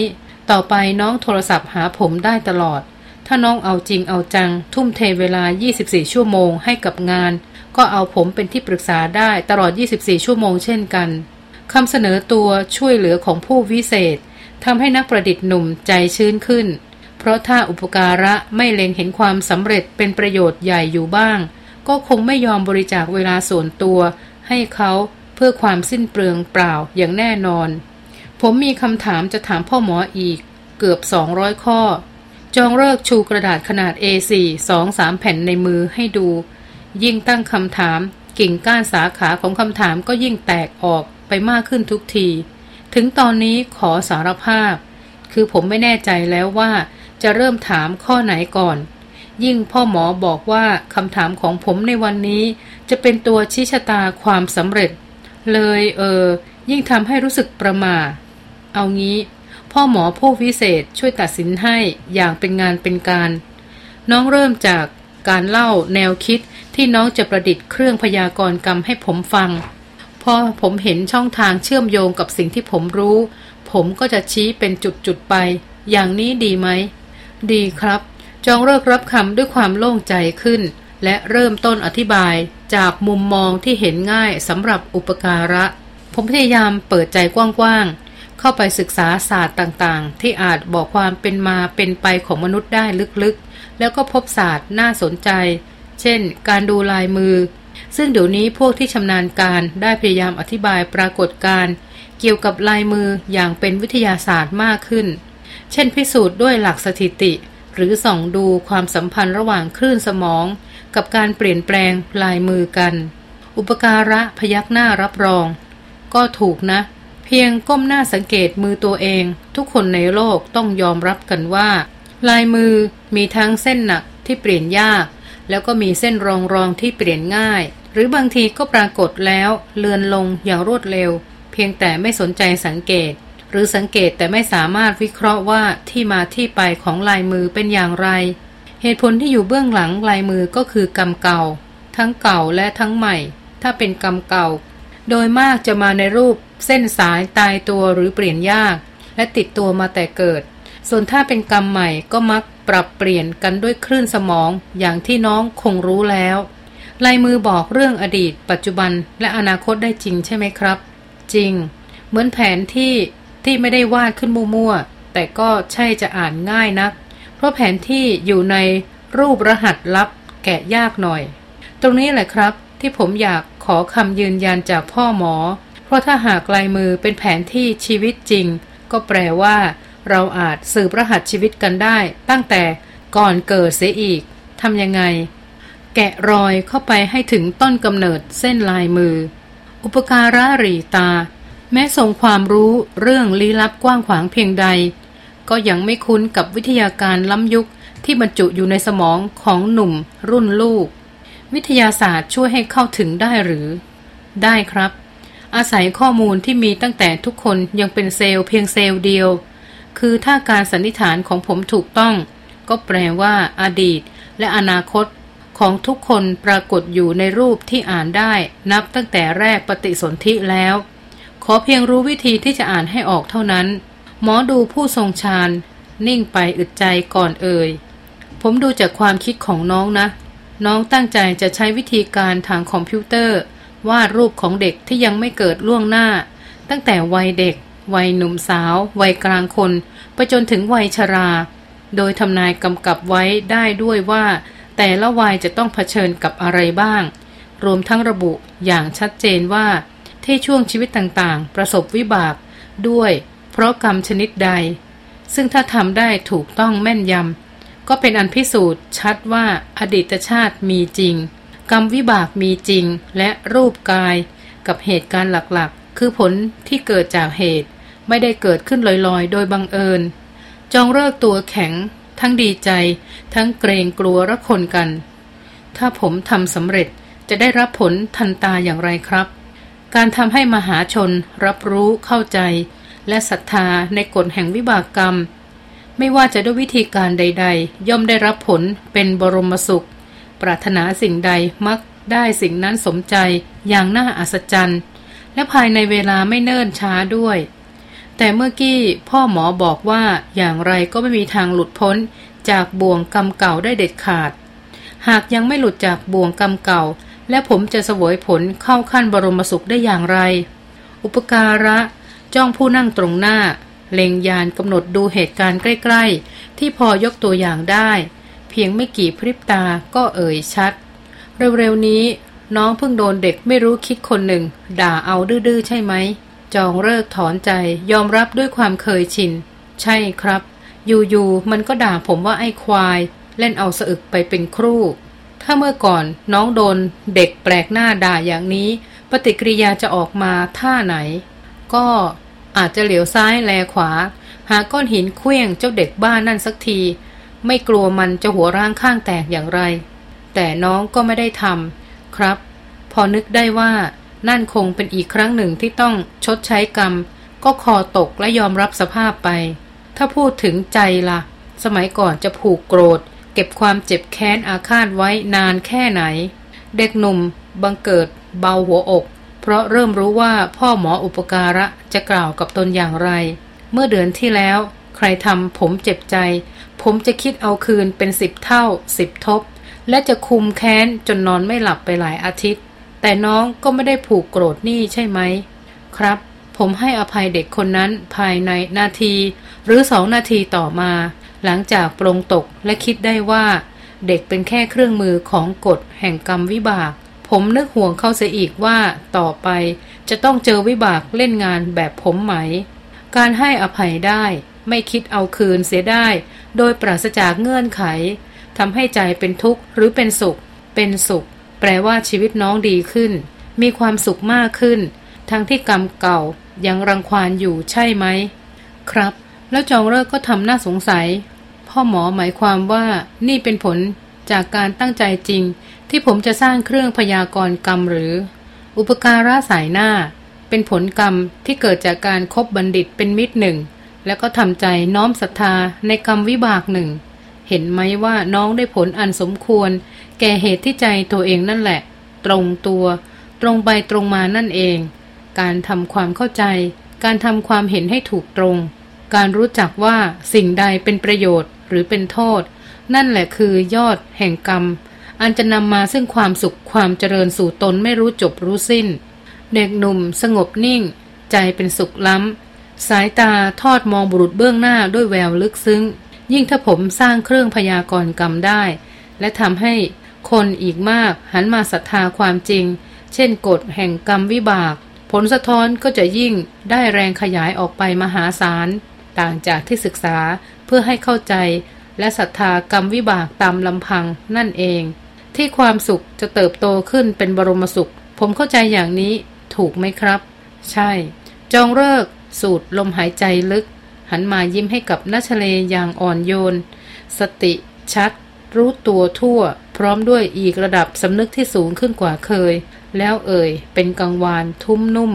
ต่อไปน้องโทรศัพท์หาผมได้ตลอด ถ้าน้องเอาจริงเอาจัง ทุ่มเทเวลา 24 ชั่วโมงให้กับงาน ก็เอาผมเป็นที่ปรึกษาได้ตลอด 24 ชั่วโมงเช่นกันคำเสนอตัวช่วยเหลือของผู้วิเศษทำให้นักประดิษฐ์หนุ่มใจชื้นขึ้น เพราะถ้าอุปการะไม่เล็งเห็นความสำเร็จเป็นประโยชน์ใหญ่อยู่บ้าง ก็คงไม่ยอมบริจาคเวลาส่วนตัว ให้เขาเพื่อความสิ้นเปลืองเปล่าอย่างแน่นอน ผมมีคำถามจะถามพ่อหมออีก เกือบ 200 ข้อ จองเลิกชูกระดาษขนาด A4 สองสามแผ่นในมือให้ดู ยิ่งตั้งคำถาม กิ่งก้านสาขาของคำถามก็ยิ่งแตกออกไปมากขึ้นทุกที ถึงตอนนี้ขอสารภาพ คือผมไม่แน่ใจแล้วว่า จะเริ่มถามข้อไหนก่อน ยิ่งพ่อหมอบอกว่าคำถามของผมในวันนี้ จะเป็นตัวชี้ชะตาความสำเร็จ เลยเออ ยิ่งทำให้รู้สึกประมาเอางี้ พ่อหมอผู้วิเศษช่วยตัดสินให้อย่างเป็นงานเป็นการ น้องเริ่มจากการเล่าแนวคิดที่น้องจะประดิษฐ์เครื่องพยากรณ์กรรมให้ผมฟัง พอผมเห็นช่องทางเชื่อมโยงกับสิ่งที่ผมรู้ ผมก็จะชี้เป็นจุดๆไป อย่างนี้ดีไหม ดีครับ จองเลิกรับคำด้วยความโล่งใจขึ้น และเริ่มต้นอธิบายจากมุมมองที่เห็นง่ายสำหรับอุปการะ ผมพยายามเปิดใจกว้างๆ เข้าไปศึกษาศาสตร์ต่างๆ ที่อาจบอกความเป็นมาเป็นไปของมนุษย์ได้ลึกๆ แล้วก็พบศาสตร์น่าสนใจ เช่น การดูลายมือ ซึ่งเดี๋ยวนี้พวกที่ชำนาญการได้พยายามอธิบายปรากฏการณ์เกี่ยวกับลายมืออย่างเป็นวิทยาศาสตร์มากขึ้น เช่นพิสูจน์ด้วยหลักสถิติ หรือส่องดูความสัมพันธ์ระหว่างคลื่นสมอง กับการเปลี่ยนแปลงลายมือกัน อุปการะพยักหน้ารับรอง ก็ถูกนะ เพียงก้มหน้าสังเกตมือตัวเอง ทุกคนในโลกต้องยอมรับกันว่า ลายมือมีทั้งเส้นหนักที่เปลี่ยนยาก แล้วก็มีเส้นรองรองที่เปลี่ยนง่าย หรือบางทีก็ปรากฏแล้วเลือนลงอย่างรวดเร็ว เพียงแต่ไม่สนใจสังเกต หรือสังเกตแต่ไม่สามารถวิเคราะห์ว่าที่มาที่ไปของลายมือเป็นอย่างไร เหตุผลที่อยู่เบื้องหลังลายมือก็คือกรรมเก่า ทั้งเก่าและทั้งใหม่ ถ้าเป็นกรรมเก่า โดยมากจะมาในรูป เส้นสายตายตัวหรือเปลี่ยนยาก และติดตัวมาแต่เกิด ส่วนถ้าเป็นกรรมใหม่ก็มักปรับเปลี่ยนกันด้วยคลื่นสมองอย่างที่น้องคงรู้แล้วลายมือบอกเรื่องอดีต ปัจจุบันและอนาคตได้จริงใช่ไหมครับ จริง เหมือนแผนที่ ที่ไม่ได้วาดขึ้นมั่วๆ แต่ก็ใช่จะอ่านง่ายนัก เพราะแผนที่อยู่ในรูปรหัสลับแกะยากหน่อย ตรงนี้แหละครับที่ผมอยากขอคำยืนยันจากพ่อหมอ เพราะถ้าหากลายมือเป็นแผนที่ชีวิตจริง ก็แปลว่า เราอาจสืบรหัสชีวิตกันได้ ตั้งแต่ก่อนเกิดเสียอีกทำยังไง แกะรอยเข้าไปให้ถึงต้นกำเนิดเส้นลายมือ อุปการะรีตา แม้ทรงความรู้เรื่องลี้ลับกว้างขวางเพียงใด ก็ยังไม่คุ้นกับวิทยาการล้ำยุคที่บรรจุอยู่ในสมองของหนุ่ม รุ่นลูก วิทยาศาสตร์ช่วยให้เข้าถึงได้หรือ ได้ครับ อาศัยข้อมูลที่มีตั้งแต่ทุกคนยังเป็นเซลล์เพียงเซลล์เดียว คือถ้าการสันนิษฐานของผมถูกต้อง ก็แปลว่าอดีต และอนาคตของทุกคนปรากฏอยู่ในรูปที่อ่านได้ นับตั้งแต่แรกปฏิสนธิแล้ว ขอเพียงรู้วิธีที่จะอ่านให้ออกเท่านั้น หมอดูผู้ทรงฌานนิ่งไปอึดใจก่อนเอ่ย ผมดูจากความคิดของน้องนะ น้องตั้งใจจะใช้วิธีการทางคอมพิวเตอร์ วาดรูปของเด็กที่ยังไม่เกิดล่วงหน้า ตั้งแต่วัยเด็ก วัยหนุ่มสาว วัยกลางคน ไปจนถึงวัยชรา โดยทำนายกำกับไว้ได้ด้วยว่า แต่ละวัยจะต้องเผชิญกับอะไรบ้าง รวมทั้งระบุอย่างชัดเจนว่า ที่ช่วงชีวิตต่างๆ ประสบวิบากด้วย เพราะกรรมชนิดใด ซึ่งถ้าทำได้ถูกต้องแม่นยำก็เป็นอันพิสูจน์ชัดว่าอดีตชาติมีจริง กรรมวิบากมีจริง และรูปกาย กับเหตุการณ์หลักๆ คือผลที่เกิดจากเหตุ ไม่ได้เกิดขึ้นลอยๆ โดยบังเอิญ จองเลิกตัวแข็ง ทั้งดีใจ ทั้งเกรงกลัวระคนกัน ถ้าผมทำสำเร็จจะได้รับผลทันตาอย่างไรครับ การทำให้มหาชนรับรู้เข้าใจ และศรัทธาในกฎแห่งวิบากกรรม ไม่ว่าจะด้วยวิธีการใด ๆ ย่อมได้รับผลเป็นบรมสุข ปรารถนาสิ่งใดมักได้สิ่งนั้นสมใจอย่างน่าอัศจรรย์ และภายในเวลาไม่เนิ่นช้าด้วย แต่เมื่อกี้พ่อหมอบอกว่าอย่างไรก็ไม่มีทางหลุดพ้นจากบ่วงกรรมเก่าได้เด็ดขาด หากยังไม่หลุดจากบ่วงกรรมเก่า และผมจะเสวยผลเข้าขั้นบรมสุขได้อย่างไร อุปการะ จ้องผู้นั่งตรงหน้า เล็งยานกำหนดดูเหตุการณ์ใกล้ๆ ที่พอยกตัวอย่างได้ เพียงไม่กี่พริบตาก็เอ่ยชัด เร็วๆนี้น้องเพิ่งโดนเด็กไม่รู้คิดคนหนึ่ง ด่าเอาดื้อๆใช่ไหม จองเลิกถอนใจยอมรับด้วยความเคยชิน ใช่ครับ อยู่ๆมันก็ด่าผมว่าไอ้ควาย เล่นเอาสะอึกไปเป็นครู่ ถ้าเมื่อก่อนน้องโดนเด็กแปลกหน้าด่าอย่างนี้ ปฏิกิริยาจะออกมาท่าไหน ก็อาจจะเหลียวซ้ายแลขวา หาก้อนหินเคลื่งเจ้าเด็กบ้านนั่นสักที ไม่กลัวมันจะหัวร่างข้างแตกอย่างไร แต่น้องก็ไม่ได้ทำครับ พอนึกได้ว่านั่นคงเป็นอีกครั้งหนึ่งที่ต้องชดใช้กรรม ก็คอตกและยอมรับสภาพไป ถ้าพูดถึงใจละ่ะ สมัยก่อนจะผูกโกรธ เก็บความเจ็บแค้นอาฆาตไว้นานแค่ไหน เด็กหนุ่ม บังเกิด เบาหัวอก เพราะเริ่มรู้ว่าพ่อหมออุปการะจะกล่าวกับตนอย่างไร เมื่อเดือนที่แล้ว ใครทำผมเจ็บใจ ผมจะคิดเอาคืนเป็นสิบเท่าสิบทบ และจะคุมแค้นจนนอนไม่หลับไปหลายอาทิตย์ แต่น้องก็ไม่ได้ผูกโกรธนี่ใช่ไหม ครับ ผมให้อภัยเด็กคนนั้นภายในนาที หรือสองนาทีต่อมา หลังจากปรงตกและคิดได้ว่า เด็กเป็นแค่เครื่องมือของกฎแห่งกรรมวิบาก ผมนึกห่วงเข้าเสียอีกว่าต่อไปจะต้องเจอวิบากเล่นงานแบบผมไหม การให้อภัยได้ไม่คิดเอาคืนเสียได้ โดยปราศจากเงื่อนไขทำให้ใจเป็นทุกข์หรือเป็นสุข เป็นสุข แปลว่าชีวิตน้องดีขึ้น มีความสุขมากขึ้น ทั้งที่กรรมเก่ายังรังควานอยู่ใช่ไหม ครับ แล้วจองเลิกก็ทำน่าสงสัย พ่อหมอหมายความว่านี่เป็นผลจากการตั้งใจจริง ที่ผมจะสร้างเครื่องพยากรณ์กรรมหรือ อุปการะสายหน้า เป็นผลกรรมที่เกิดจากการครบบัณฑิตเป็นมิตรหนึ่ง แล้วก็ทำใจน้อมศรัทธาในกรรมวิบากหนึ่ง เห็นไหมว่าน้องได้ผลอันสมควร แก่เหตุที่ใจตัวเองนั่นแหละ ตรงตัว ตรงไปตรงมานั่นเอง การทำความเข้าใจ การทำความเห็นให้ถูกตรง การรู้จักว่าสิ่งใดเป็นประโยชน์ หรือเป็นโทษ นั่นแหละคือยอดแห่งกรรม อันจะนำมาซึ่งความสุขความเจริญสู่ตนไม่รู้จบรู้สิ้น เด็กหนุ่มสงบนิ่ง ใจเป็นสุขล้ำ สายตาทอดมองบุรุษเบื้องหน้าด้วยแววลึกซึ้ง ยิ่งถ้าผมสร้างเครื่องพยากรณ์กรรมได้ และทำให้คนอีกมากหันมาศรัทธาความจริง เช่นกฎแห่งกรรมวิบาก ผลสะท้อนก็จะยิ่งได้แรงขยายออกไปมหาศาล ต่างจากที่ศึกษา พื่อให้เข้าใจ และศรัทธากรรมวิบากตามลำพังนั่นเอง ที่ความสุขจะเติบโตขึ้นเป็นบรมสุข ผมเข้าใจอย่างนี้ถูกไหมครับ ใช่ จองเลิก สูดลมหายใจลึก หันมายิ้มให้กับนัชเลอย่างอ่อนโยน สติชัด รู้ตัวทั่ว พร้อมด้วยอีกระดับสำนึกที่สูงขึ้นกว่าเคย แล้วเอ่ย เป็นกังวานทุ่มนุ่ม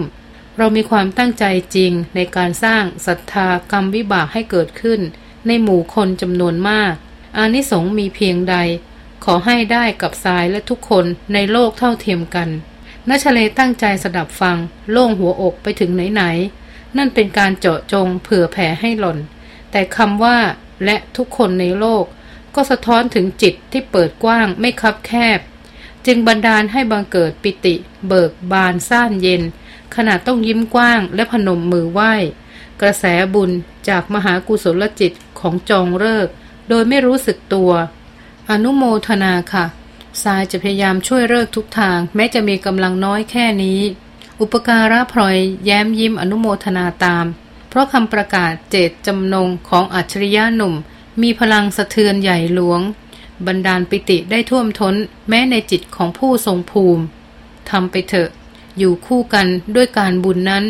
เรามีความตั้งใจจริงในการสร้างศรัทธากรรมวิบากให้เกิดขึ้น ในหมู่คนจำนวนมาก อานิสงส์มีเพียงใด ขอให้ได้กับทรายและทุกคนในโลกเท่าเทียมกันนัชเลตั้งใจสดับฟัง โล่งหัวอกไปถึงไหนๆนั่นเป็นการเจาะจงเผื่อแผ่ให้หล่น แต่คำว่า และทุกคนในโลก ก็สะท้อนถึงจิตที่เปิดกว้างไม่คับแคบ จึงบันดาลให้บังเกิดปิติ เบิกบานซ่านเย็น ขนาดต้องยิ้มกว้างและพนมมือไหว้ กระแสบุญจากมหากุศลจิต ของจองเลิก โดยไม่รู้สึกตัว อนุโมทนาค่ะทรายจะพยายามช่วยเลิกทุกทาง แม้จะมีกำลังน้อยแค่นี้ อุปการะพลอยแย้มยิ้มอนุโมทนาตาม เพราะคำประกาศเจตจำนงของอัจฉริยะหนุ่ม มีพลังสะเทือนใหญ่หลวง บรรดาลปิติได้ท่วมท้น แม้ในจิตของผู้ทรงภูมิทำไปเถอะ อยู่คู่กันด้วยการบุญนั้น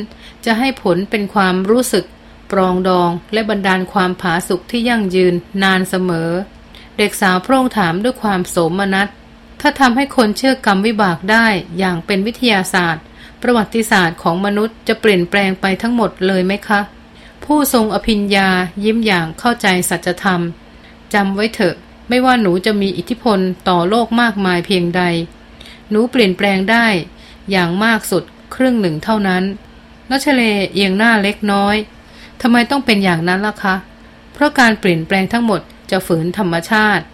จะให้ผลเป็นความรู้สึก ปรองดองและบรรดาลความผาสุกที่ยั่งยืนนานเสมอ เด็กสาวพร่งถามด้วยความโสมนัส ถ้าทำให้คนเชื่อกรรมวิบากได้อย่างเป็นวิทยาศาสตร์ ประวัติศาสตร์ของมนุษย์จะเปลี่ยนแปลงไปทั้งหมดเลยไหมคะ ผู้ทรงอภิญญายิ้มอย่างเข้าใจสัจธรรมจำไว้เถอะ ไม่ว่าหนูจะมีอิทธิพลต่อโลกมากมายเพียงใด หนูเปลี่ยนแปลงได้ อย่างมากสุดครึ่งหนึ่งเท่านั้นนัชเลเอียงหน้าเล็กน้อย ทำไมต้องเป็นอย่างนั้นล่ะคะ เพราะการเปลี่ยนแปลงทั้งหมดจะฝืนธรรมชาติ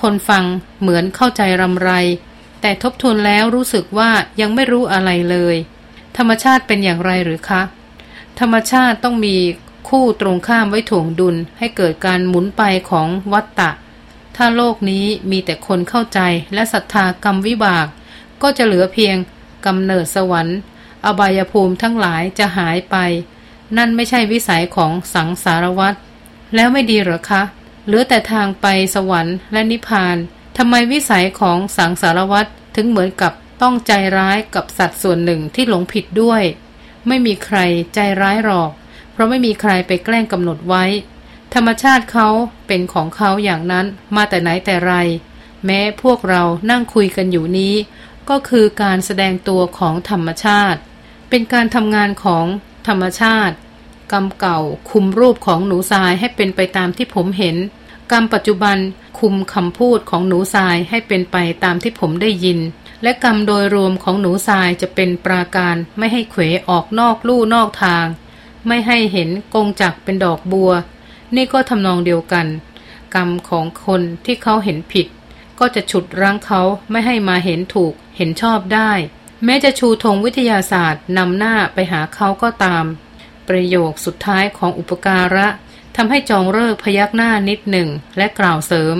คนฟังเหมือนเข้าใจรำไร แต่ทบทวนแล้วรู้สึกว่ายังไม่รู้อะไรเลย ธรรมชาติเป็นอย่างไรหรือคะ ธรรมชาติต้องมีคู่ตรงข้ามไว้ถ่วงดุลให้เกิดการหมุนไปของวัตตะ ถ้าโลกนี้มีแต่คนเข้าใจและศรัทธากรรมวิบาก ก็จะเหลือเพียงกำเนิดสวรรค์ อบายภูมิทั้งหลายจะหายไป นั่นไม่ใช่วิสัยของสังสารวัตรแล้วไม่ดีหรอคะเหลือแต่ทางไปสวรรค์และนิพพานทำไมวิสัยของสังสารวัตรถึงเหมือนกับต้องใจร้ายกับสัตว์ส่วนหนึ่งที่หลงผิดด้วย ไม่มีใครใจร้ายหรอก เพราะไม่มีใครไปแกล้งกำหนดไว้ ธรรมชาติเขาเป็นของเขาอย่างนั้นมาแต่ไหนแต่ไร แม้พวกเรานั่งคุยกันอยู่นี้ ก็คือการแสดงตัวของธรรมชาติ เป็นการทำงานของ ธรรมชาติ กรรมเก่าคุมรูปของหนูทรายให้เป็นไปตามที่ผมเห็น กรรมปัจจุบันคุมคำพูดของหนูทรายให้เป็นไปตามที่ผมได้ยิน และกรรมโดยรวมของหนูทรายจะเป็นปราการไม่ให้เขวออกนอกลู่นอกทาง ไม่ให้เห็นกงจักเป็นดอกบัว นี่ก็ทำนองเดียวกัน กรรมของคนที่เขาเห็นผิด ก็จะฉุดรั้งเขาไม่ให้มาเห็นถูกเห็นชอบได้ แม้จะชูธงวิทยาศาสตร์นำหน้าไปหาเขาก็ตาม ประโยคสุดท้ายของอุปการะทำให้จองเลิกพยักหน้านิดหนึ่งและกล่าวเสริม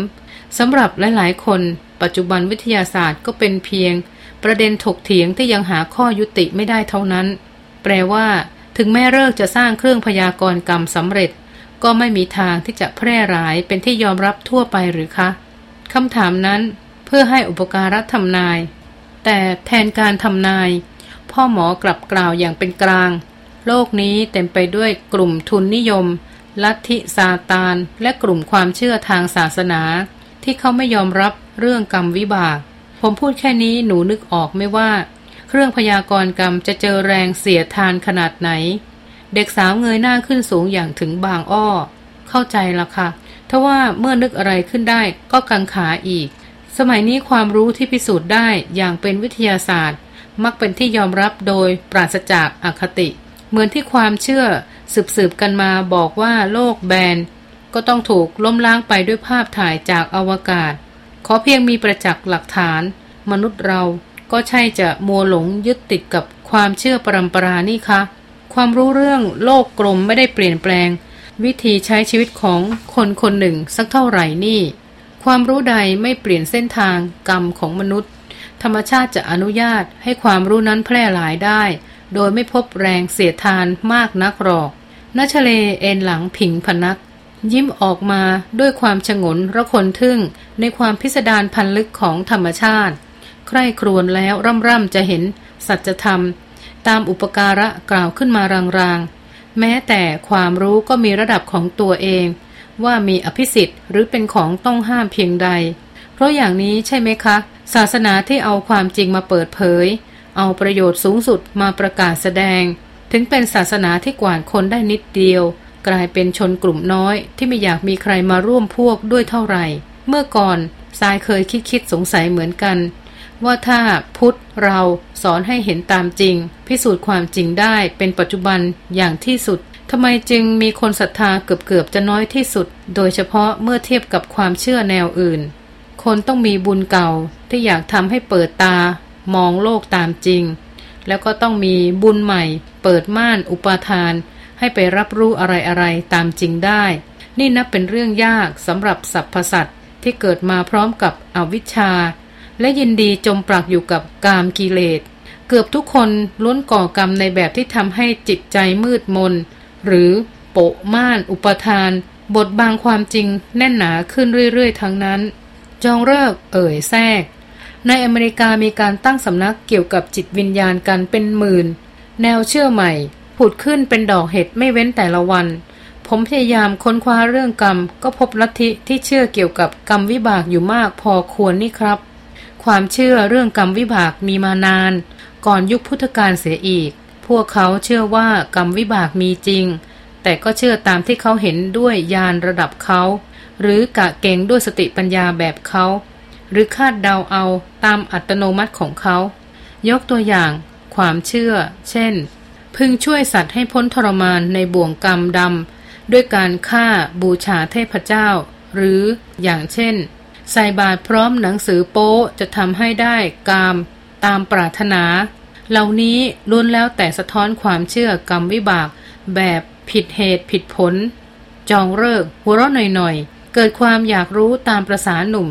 สำหรับหลายๆ คน ปัจจุบันวิทยาศาสตร์ก็เป็นเพียง ประเด็นถกเถียงที่ยังหาข้อยุติไม่ได้เท่านั้น แปลว่า ถึงแม้เลิกจะสร้างเครื่องพยากรณ์กรรมสำเร็จ ก็ไม่มีทางที่จะแพร่หลายเป็นที่ยอมรับทั่วไปหรือคะคำถามนั้นเพื่อให้อุปการะทำนาย แต่แทนการทำนาย พ่อหมอกลับกล่าวอย่างเป็นกลาง โลกนี้เต็มไปด้วยกลุ่มทุนนิยม ลัทธิซาตาน และกลุ่มความเชื่อทางศาสนา ที่เขาไม่ยอมรับเรื่องกรรมวิบาก ผมพูดแค่นี้หนูนึกออกไม่ว่า เครื่องพยากรณ์กรรมจะเจอแรงเสียทานขนาดไหน เด็กสาวเงยหน้าขึ้นสูงอย่างถึงบางอ้อ เข้าใจละค่ะถ้าว่าเมื่อนึกอะไรขึ้นได้ก็กังขาอีก สมัยนี้ความรู้ที่พิสูจน์ได้อย่างเป็นวิทยาศาสตร์ มักเป็นที่ยอมรับโดยปราศจากอคติ เหมือนที่ความเชื่อสืบๆกันมาบอกว่าโลกแบน ก็ต้องถูกล้มล้างไปด้วยภาพถ่ายจากอวกาศ ขอเพียงมีประจักษ์หลักฐาน มนุษย์เราก็ใช่จะมัวหลงยึดติดกับความเชื่อปรำปรานี่คะความรู้เรื่องโลกกลมไม่ได้เปลี่ยนแปลง วิธีใช้ชีวิตของคนคนหนึ่งสักเท่าไหร่นี่ ความรู้ใดไม่เปลี่ยนเส้นทางกรรมของมนุษย์ ธรรมชาติจะอนุญาตให้ความรู้นั้นแพร่หลายได้ โดยไม่พบแรงเสียทานมากนักหรอกนัชเลเอ็นหลังผิงพนัก ยิ้มออกมาด้วยความฉงนระคนทึ่งในความพิสดารพันลึกของธรรมชาติ ใคร่ครวญแล้วร่ำๆจะเห็น สัจธรรม ตามอุปการะกล่าวขึ้นมารางๆ แม้แต่ความรู้ก็มีระดับของตัวเอง ว่ามีอภิสิทธิ์หรือเป็นของต้องห้ามเพียงใด เพราะอย่างนี้ใช่ไหมคะ ศาสนาที่เอาความจริงมาเปิดเผย เอาประโยชน์สูงสุดมาประกาศแสดง ถึงเป็นศาสนาที่กวาดคนได้นิดเดียว กลายเป็นชนกลุ่มน้อย ที่ไม่อยากมีใครมาร่วมพวกด้วยเท่าไหร่ เมื่อก่อนทรายเคยคิดคิดสงสัยเหมือนกัน ว่าถ้าพุทธเราสอนให้เห็นตามจริง พิสูจน์ความจริงได้เป็นปัจจุบันอย่างที่สุด ทำไมจึงมีคนศรัทธาเกือบๆจะน้อยที่สุด โดยเฉพาะเมื่อเทียบกับความเชื่อแนวอื่น คนต้องมีบุญเก่าที่อยากทำให้เปิดตา มองโลกตามจริง แล้วก็ต้องมีบุญใหม่ เปิดม่านอุปาทาน ให้ไปรับรู้อะไรๆตามจริงได้ นี่นับเป็นเรื่องยากสำหรับสรรพสัตว์ที่เกิดมาพร้อมกับอวิชชา และยินดีจมปลักอยู่กับกามกิเลส เกือบทุกคนล้วนก่อกรรมในแบบที่ทำให้จิตใจมืดมน หรือโปะม่าน อุปทาน บทบางความจริงแน่นหนาขึ้นเรื่อยๆ ทั้งนั้น จองเลิกเอ่ยแทรก ในอเมริกามีการตั้งสำนักเกี่ยวกับจิตวิญญาณกันเป็นหมื่น แนวเชื่อใหม่ ผุดขึ้นเป็นดอกเห็ดไม่เว้นแต่ละวัน ผมพยายามค้นคว้าเรื่องกรรม ก็พบลัทธิที่เชื่อเกี่ยวกับกรรมวิบากอยู่มากพอควรนี่ครับ ความเชื่อเรื่องกรรมวิบากมีมานาน ก่อนยุคพุทธกาลเสียอีก พวกเขาเชื่อว่ากรรมวิบากมีจริง แต่ก็เชื่อตามที่เขาเห็นด้วยญาณระดับเขา หรือกะเก่งด้วยสติปัญญาแบบเขา หรือคาดเดาเอาตามอัตโนมัติของเขา ยกตัวอย่าง ความเชื่อ เช่น พึงช่วยสัตว์ให้พ้นทรมานในบ่วงกรรมดำด้วยการฆ่าบูชาเทพเจ้า หรืออย่างเช่นใส่บาตรพร้อมหนังสือโป๊จะทำให้ได้กาม ตามปรารถนา เหล่านี้ล้วนแล้วแต่สะท้อนความเชื่อกรรมวิบาก แบบผิดเหตุผิดผล จองเลิกหัวเราะหน่อยๆ เกิดความอยากรู้ตามประสาหนุ่ม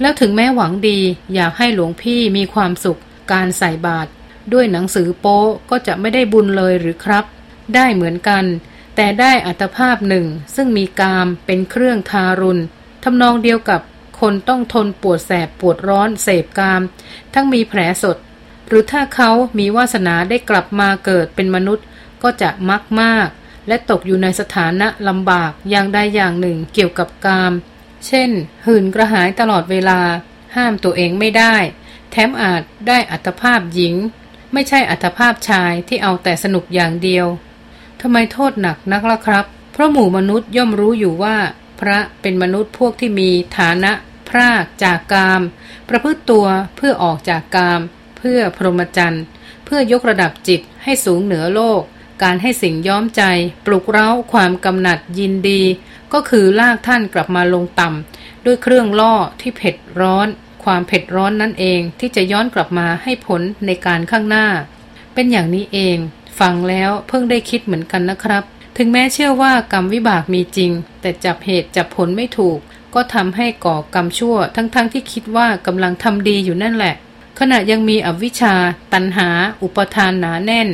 แล้วถึงแม้หวังดีอยากให้หลวงพี่มีความสุข การใส่บาตรด้วยหนังสือโป๊ก็จะไม่ได้บุญเลยหรือครับ ได้เหมือนกัน แต่ได้อัตภาพหนึ่งซึ่งมีกามเป็นเครื่องทารุณทำนองเดียวกับคนต้องทนปวดแสบปวดร้อนเสพกาม ทั้งมีแผลสด หรือถ้าเขามีวาสนาได้กลับมาเกิดเป็นมนุษย์ก็จะมักมาก และตกอยู่ในสถานะลำบากอย่างใดอย่างหนึ่งเกี่ยวกับกาม เช่น หื่นกระหายตลอดเวลา ห้ามตัวเองไม่ได้ แถมอาจได้อัตภาพหญิง ไม่ใช่อัตภาพชายที่เอาแต่สนุกอย่างเดียวทำไมโทษหนักนักล่ะครับ เพราะหมู่มนุษย์ย่อมรู้อยู่ว่า พระเป็นมนุษย์พวกที่มีฐานะพรากจากกาม ประพฤติตัวเพื่อออกจากกาม เพื่อพรหมจรรย์ เพื่อยกระดับจิตให้สูงเหนือโลก การให้สิ่งย้อมใจ ปลุกเร้าความกำหนัดยินดี ก็คือลากท่านกลับมาลงต่ำด้วยเครื่องล่อที่เผ็ดร้อน ความเผ็ดร้อนนั่นเองที่จะย้อนกลับมาให้ผลในการข้างหน้า เป็นอย่างนี้เอง ฟังแล้วเพิ่งได้คิดเหมือนกันนะครับ ถึงแม้เชื่อว่ากรรมวิบากมีจริง แต่จับเหตุจับผลไม่ถูกก็ทำให้ก่อกรรมชั่วทั้งๆทที่คิดว่ากำลังทำดีอยู่นั่นแหละ ขณะยังมีอวิชชา ตันหา อุปทานหนาแน่น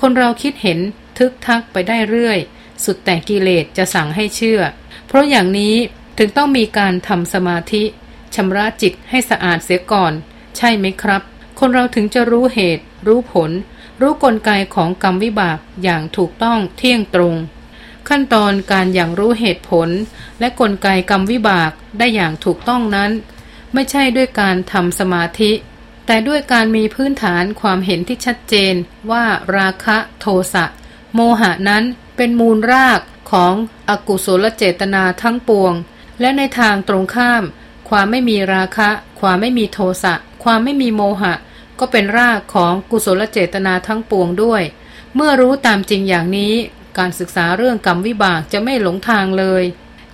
คนเราคิดเห็นทึกทักไปได้เรื่อย สุดแต่กิเลสจะสั่งให้เชื่อ เพราะอย่างนี้ถึงต้องมีการทำสมาธิชำระจิตให้สะอาดเสียก่อน ใช่ไหมครับ คนเราถึงจะรู้เหตุ รู้ผล รู้กลไกของกรรมวิบากอย่างถูกต้องเที่ยงตรง ขั้นตอนการอย่างรู้เหตุผล และกลไกกรรมวิบากได้อย่างถูกต้องนั้น ไม่ใช่ด้วยการทำสมาธิ แต่ด้วยการมีพื้นฐานความเห็นที่ชัดเจนว่าราคะโทสะโมหะนั้นเป็นมูลรากของอกุศลเจตนาทั้งปวง และในทางตรงข้าม ความไม่มีราคะ ความไม่มีโทสะความไม่มีโมหะ ก็เป็นรากของกุศลเจตนาทั้งปวงด้วย เมื่อรู้ตามจริงอย่างนี้ การศึกษาเรื่องกรรมวิบากจะไม่หลงทางเลย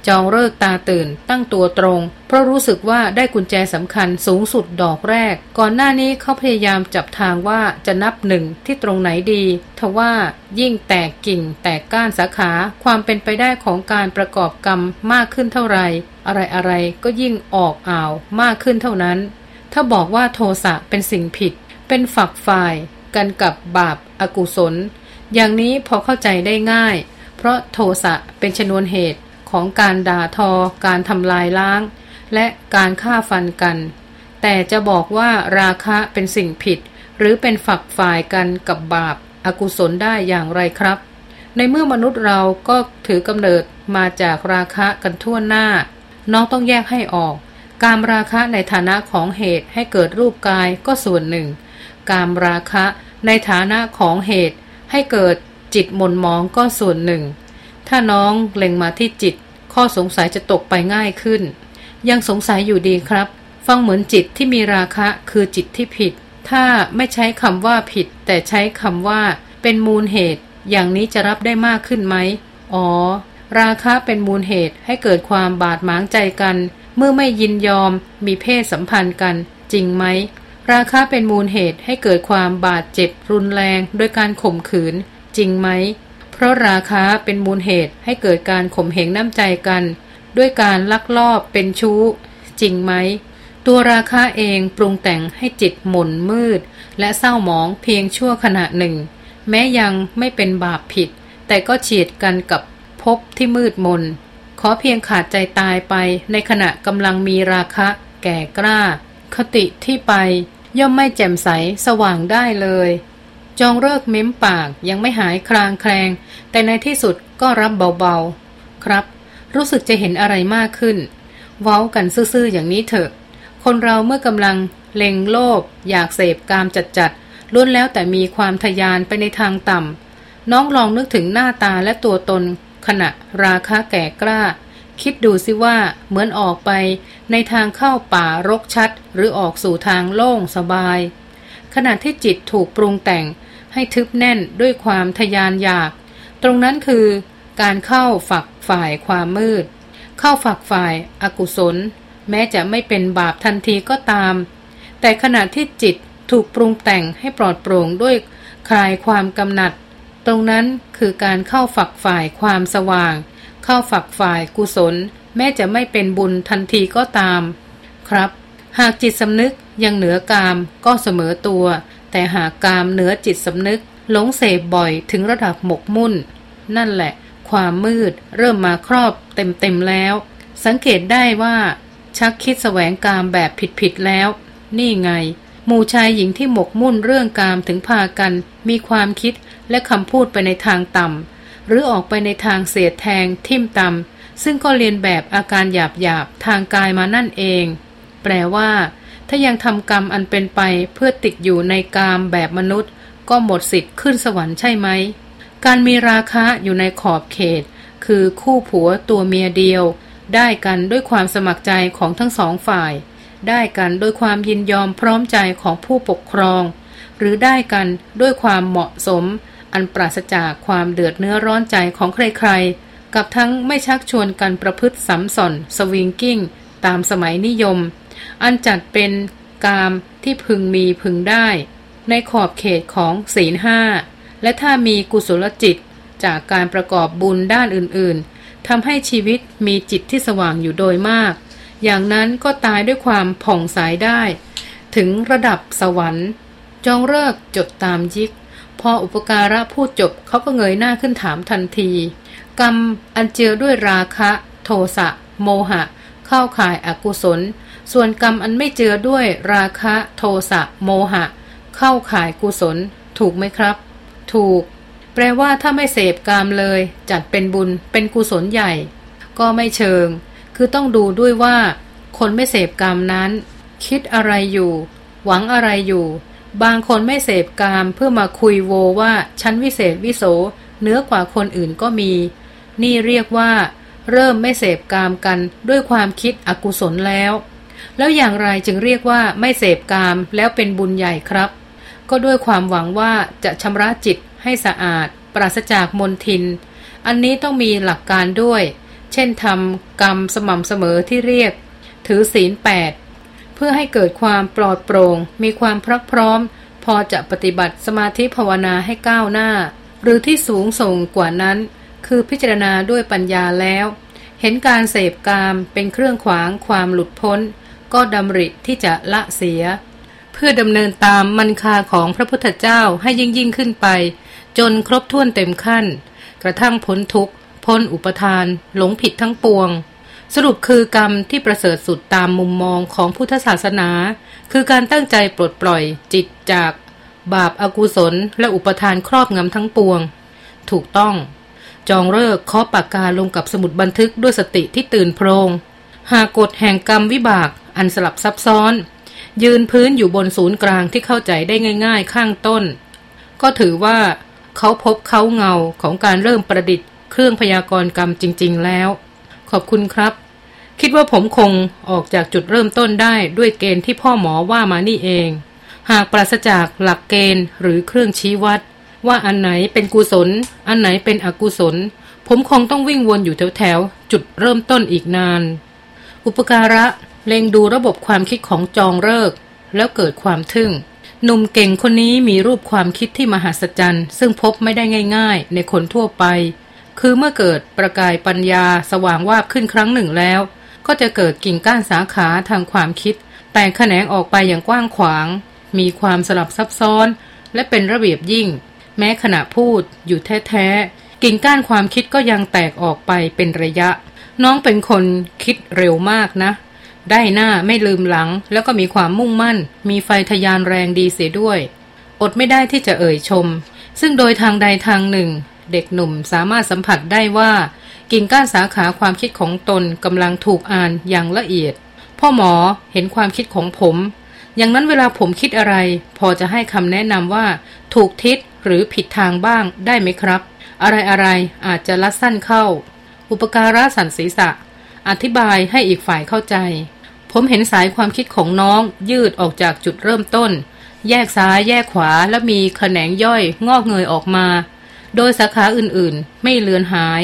จองเลิกตาตื่น ตั้งตัวตรง เพราะรู้สึกว่าได้กุญแจสำคัญสูงสุดดอกแรก ก่อนหน้านี้เขาพยายามจับทางว่าจะนับหนึ่งที่ตรงไหนดีทว่ายิ่งแตกกิ่ง แตกก้านสาขา ความเป็นไปได้ของการประกอบกรรมมากขึ้นเท่าไหร่อะไรอะไรก็ยิ่งออกอ่าวมากขึ้นเท่านั้น ถ้าบอกว่าโทสะเป็นสิ่งผิด เป็นฝักฝ่าย กันกับบาปอากุศล อย่างนี้พอเข้าใจได้ง่าย เพราะโทสะเป็นชนวนเหตุ ของการด่าทอ การทำลายล้าง และการฆ่าฟันกัน แต่จะบอกว่าราคะเป็นสิ่งผิด หรือเป็นฝักฝ่ายกันกับบาปอากุศลได้อย่างไรครับ ในเมื่อมนุษย์เราก็ถือกำเนิดมาจากราคะกันทั่วหน้า น้องต้องแยกให้ออก การราคะในฐานะของเหตุให้เกิดรูปกายก็ส่วนหนึ่ง การราคะในฐานะของเหตุให้เกิดจิตหม่นมองก็ส่วนหนึ่ง ถ้าน้องเล็งมาที่จิต ข้อสงสัยจะตกไปง่ายขึ้น ยังสงสัยอยู่ดีครับ ฟังเหมือนจิตที่มีราคะคือจิตที่ผิด ถ้าไม่ใช้คำว่าผิด แต่ใช้คำว่า เป็นมูลเหตุ อย่างนี้จะรับได้มากขึ้นไหมอ๋อ ราคะเป็นมูลเหตุให้เกิดความบาดหมางใจกัน เมื่อไม่ยินยอม มีเพศสัมพันธ์กัน จริงไหมราคะเป็นมูลเหตุให้เกิดความบาดเจ็บรุนแรงโดยการข่มขืน จริงไหม ราะราคาเป็นมูลเหตุให้เกิดการข่มเหงน้ำใจกัน ด้วยการลักลอบเป็นชู้ จริงไหม ตัวราคาเองปรุงแต่งให้จิตหม่นมืด และเศร้าหมองเพียงชั่วขณะหนึ่ง แม้ยังไม่เป็นบาปผิด แต่ก็เฉียดกันกับพบที่มืดมน ขอเพียงขาดใจตายไปในขณะกำลังมีราคะแก่กล้า คติที่ไปย่อมไม่แจ่มใสสว่างได้เลย จองเลิกเม้มปากยังไม่หายคลางแคลง แต่ในที่สุดก็รับเบาๆ ครับ รู้สึกจะเห็นอะไรมากขึ้น เว้ากันซื่อๆอย่างนี้เถอะ คนเราเมื่อกำลังเล็งโลภอยากเสพกามจัดๆล้วนแล้วแต่มีความทยานไปในทางต่ำน้องลองนึกถึงหน้าตาและตัวตน ขณะราคาแก่กล้า คิดดูสิว่าเหมือนออกไปในทางเข้าป่ารกชัด หรือออกสู่ทางโล่งสบาย ขณะที่จิตถูกปรุงแต่งให้ทึบแน่นด้วยความทยานอยาก ตรงนั้นคือการเข้าฝักฝ่ายความมืด เข้าฝักฝ่ายอากุศล แม้จะไม่เป็นบาปทันทีก็ตาม แต่ขณะที่จิตถูกปรุงแต่งให้ปลอดโปร่งด้วยคลายความกำหนัด ตรงนั้นคือการเข้าฝักฝ่ายความสว่าง เข้าฝักฝ่ายกุศล แม้จะไม่เป็นบุญทันทีก็ตาม ครับ หากจิตสำนึกยังเหนือกามก็เสมอตัว แต่หากกามเหนือจิตสำนึกหลงเสพบ่อยถึงระดับหมกมุ่น นั่นแหละ ความมืดเริ่มมาครอบเต็มๆแล้ว สังเกตได้ว่า ชักคิดแสวงกามแบบผิดๆแล้ว นี่ไง หมู่ชายหญิงที่หมกมุ่นเรื่องกามถึงพากัน มีความคิดและคำพูดไปในทางต่ำหรือออกไปในทางเสียดแทงทิ่มตำซึ่งก็เรียนแบบอาการหยาบหยาบทางกายมานั่นเอง แปลว่า ถ้ายังทำกรรมอันเป็นไปเพื่อติดอยู่ในกามแบบมนุษย์ ก็หมดสิทธิ์ขึ้นสวรรค์ใช่ไหม การมีราคะอยู่ในขอบเขต คือคู่ผัวตัวเมียเดียว ได้กันด้วยความสมัครใจของทั้งสองฝ่าย ได้กันด้วยความยินยอมพร้อมใจของผู้ปกครอง หรือได้กันด้วยความเหมาะสม อันปราศจากความเดือดเนื้อร้อนใจของใครๆ กับทั้งไม่ชักชวนกันประพฤติสัมสอนสวิงกิ้งตามสมัยนิยม อันจัดเป็นกามที่พึงมีพึงได้ ในขอบเขตของศีลห้าและถ้ามีกุศลจิตจากการประกอบบุญด้านอื่นๆทำให้ชีวิตมีจิตที่สว่างอยู่โดยมาก อย่างนั้นก็ตายด้วยความผ่องใสได้ ถึงระดับสวรรค์ จองเลิกจดตามยิก พออุปการะพูดจบเขาก็เงยหน้าขึ้นถามทันที กรรมอันเจือด้วยราคะ โทสะ โมหะ เข้าข่ายอากุศล ส่วนกรรมอันไม่เจือด้วยราคะโทสะโมหะ เข้าข่ายกุศล ถูกไหมครับ ถูก แปลว่าถ้าไม่เสพกามเลย จัดเป็นบุญเป็นกุศลใหญ่ ก็ไม่เชิง คือต้องดูด้วยว่า คนไม่เสพกามนั้น คิดอะไรอยู่ หวังอะไรอยู่ บางคนไม่เสพกามเพื่อมาคุยโวว่าฉันวิเศษวิโสเนื้อกว่าคนอื่นก็มี นี่เรียกว่า เริ่มไม่เสพกามกันด้วยความคิดอกุศลแล้ว แล้วอย่างไรจึงเรียกว่าไม่เสพกามแล้วเป็นบุญใหญ่ครับ ก็ด้วยความหวังว่าจะชำระจิตให้สะอาด ปราศจากมนทิน อันนี้ต้องมีหลักการด้วย เช่นทำกรรมสม่ำเสมอที่เรียก ถือศีลแปดเพื่อให้เกิดความปลอดโปรง่ง มีความพรักพร้อม พอจะปฏิบัติสมาธิภาวนาให้ก้าวหน้า หรือที่สูงส่งกว่านั้น คือพิจารณาด้วยปัญญาแล้ว เห็นการเสพกามเป็นเครื่องขวางความหลุดพ้น ก็ดำริที่จะละเสีย เพื่อดำเนินตามมันคาของพระพุทธเจ้าให้ยิ่งยิ่งขึ้นไป จนครบถ้วนเต็มขั้น กระทั่งพ้นทุกข์พ้นอุปทาน หลงผิดทั้งปวง สรุปคือกรรมที่ประเสริฐสุดตามมุมมองของพุทธศาสนา คือการตั้งใจปลดปล่อยจิตจาก บาปอากุศล และอุปทานครอบงำทั้งปวง ถูกต้องจองเลิกเคาะปากกาลงกับสมุดบันทึกด้วยสติที่ตื่นโพรง หากกฎแห่งกรรมวิบากอันสลับซับซ้อน ยืนพื้นอยู่บนศูนย์กลางที่เข้าใจได้ง่าย ๆ ข้างต้น ก็ถือว่าเขาพบเขาเงาของการเริ่มประดิษฐ์เครื่องพยากรณ์กรรมจริง ๆ แล้ว ขอบคุณครับ คิดว่าผมคงออกจากจุดเริ่มต้นได้ด้วยเกณฑ์ที่พ่อหมอว่ามานี่เอง หากปราศจากหลักเกณฑ์หรือเครื่องชี้วัด ว่าอันไหนเป็นกุศล อันไหนเป็นอกุศล ผมคงต้องวิ่งวนอยู่แถวๆจุดเริ่มต้นอีกนาน อุปการะเล็งดูระบบความคิดของจองเลิก แล้วเกิดความทึ่ง หนุ่มเก่งคนนี้มีรูปความคิดที่มหัศจรรย์ ซึ่งพบไม่ได้ง่ายๆ ในคนทั่วไป คือเมื่อเกิดประกายปัญญาสว่างวาบขึ้นครั้งหนึ่งแล้ว ก็จะเกิดกิ่งก้านสาขาทางความคิด แตกแขนงออกไปอย่างกว้างขวาง มีความสลับซับซ้อน และเป็นระเบียบยิ่ง แม้ขณะพูดอยู่แท้ๆกิ่งก้านความคิดก็ยังแตกออกไปเป็นระยะ น้องเป็นคนคิดเร็วมากนะ ได้หน้าไม่ลืมหลัง แล้วก็มีความมุ่งมั่น มีไฟทยานแรงดีเสียด้วย อดไม่ได้ที่จะเอ่ยชม ซึ่งโดยทางใดทางหนึ่ง เด็กหนุ่มสามารถสัมผัสได้ว่า กิ่งก้านสาขาความคิดของตนกำลังถูกอ่านอย่างละเอียด พ่อหมอเห็นความคิดของผม อย่างนั้นเวลาผมคิดอะไร พอจะให้คำแนะนำว่า ถูกทิศหรือผิดทางบ้างได้ไหมครับ อะไรอะไรอาจจะลัดสั้นเข้า อุปการะสันศีษะ อธิบายให้อีกฝ่ายเข้าใจ ผมเห็นสายความคิดของน้องยืดออกจากจุดเริ่มต้น แยกซ้ายแยกขวาและมีแขนงย่อยงอกเงยออกมา โดยสาขาอื่นๆ ไม่เลือนหาย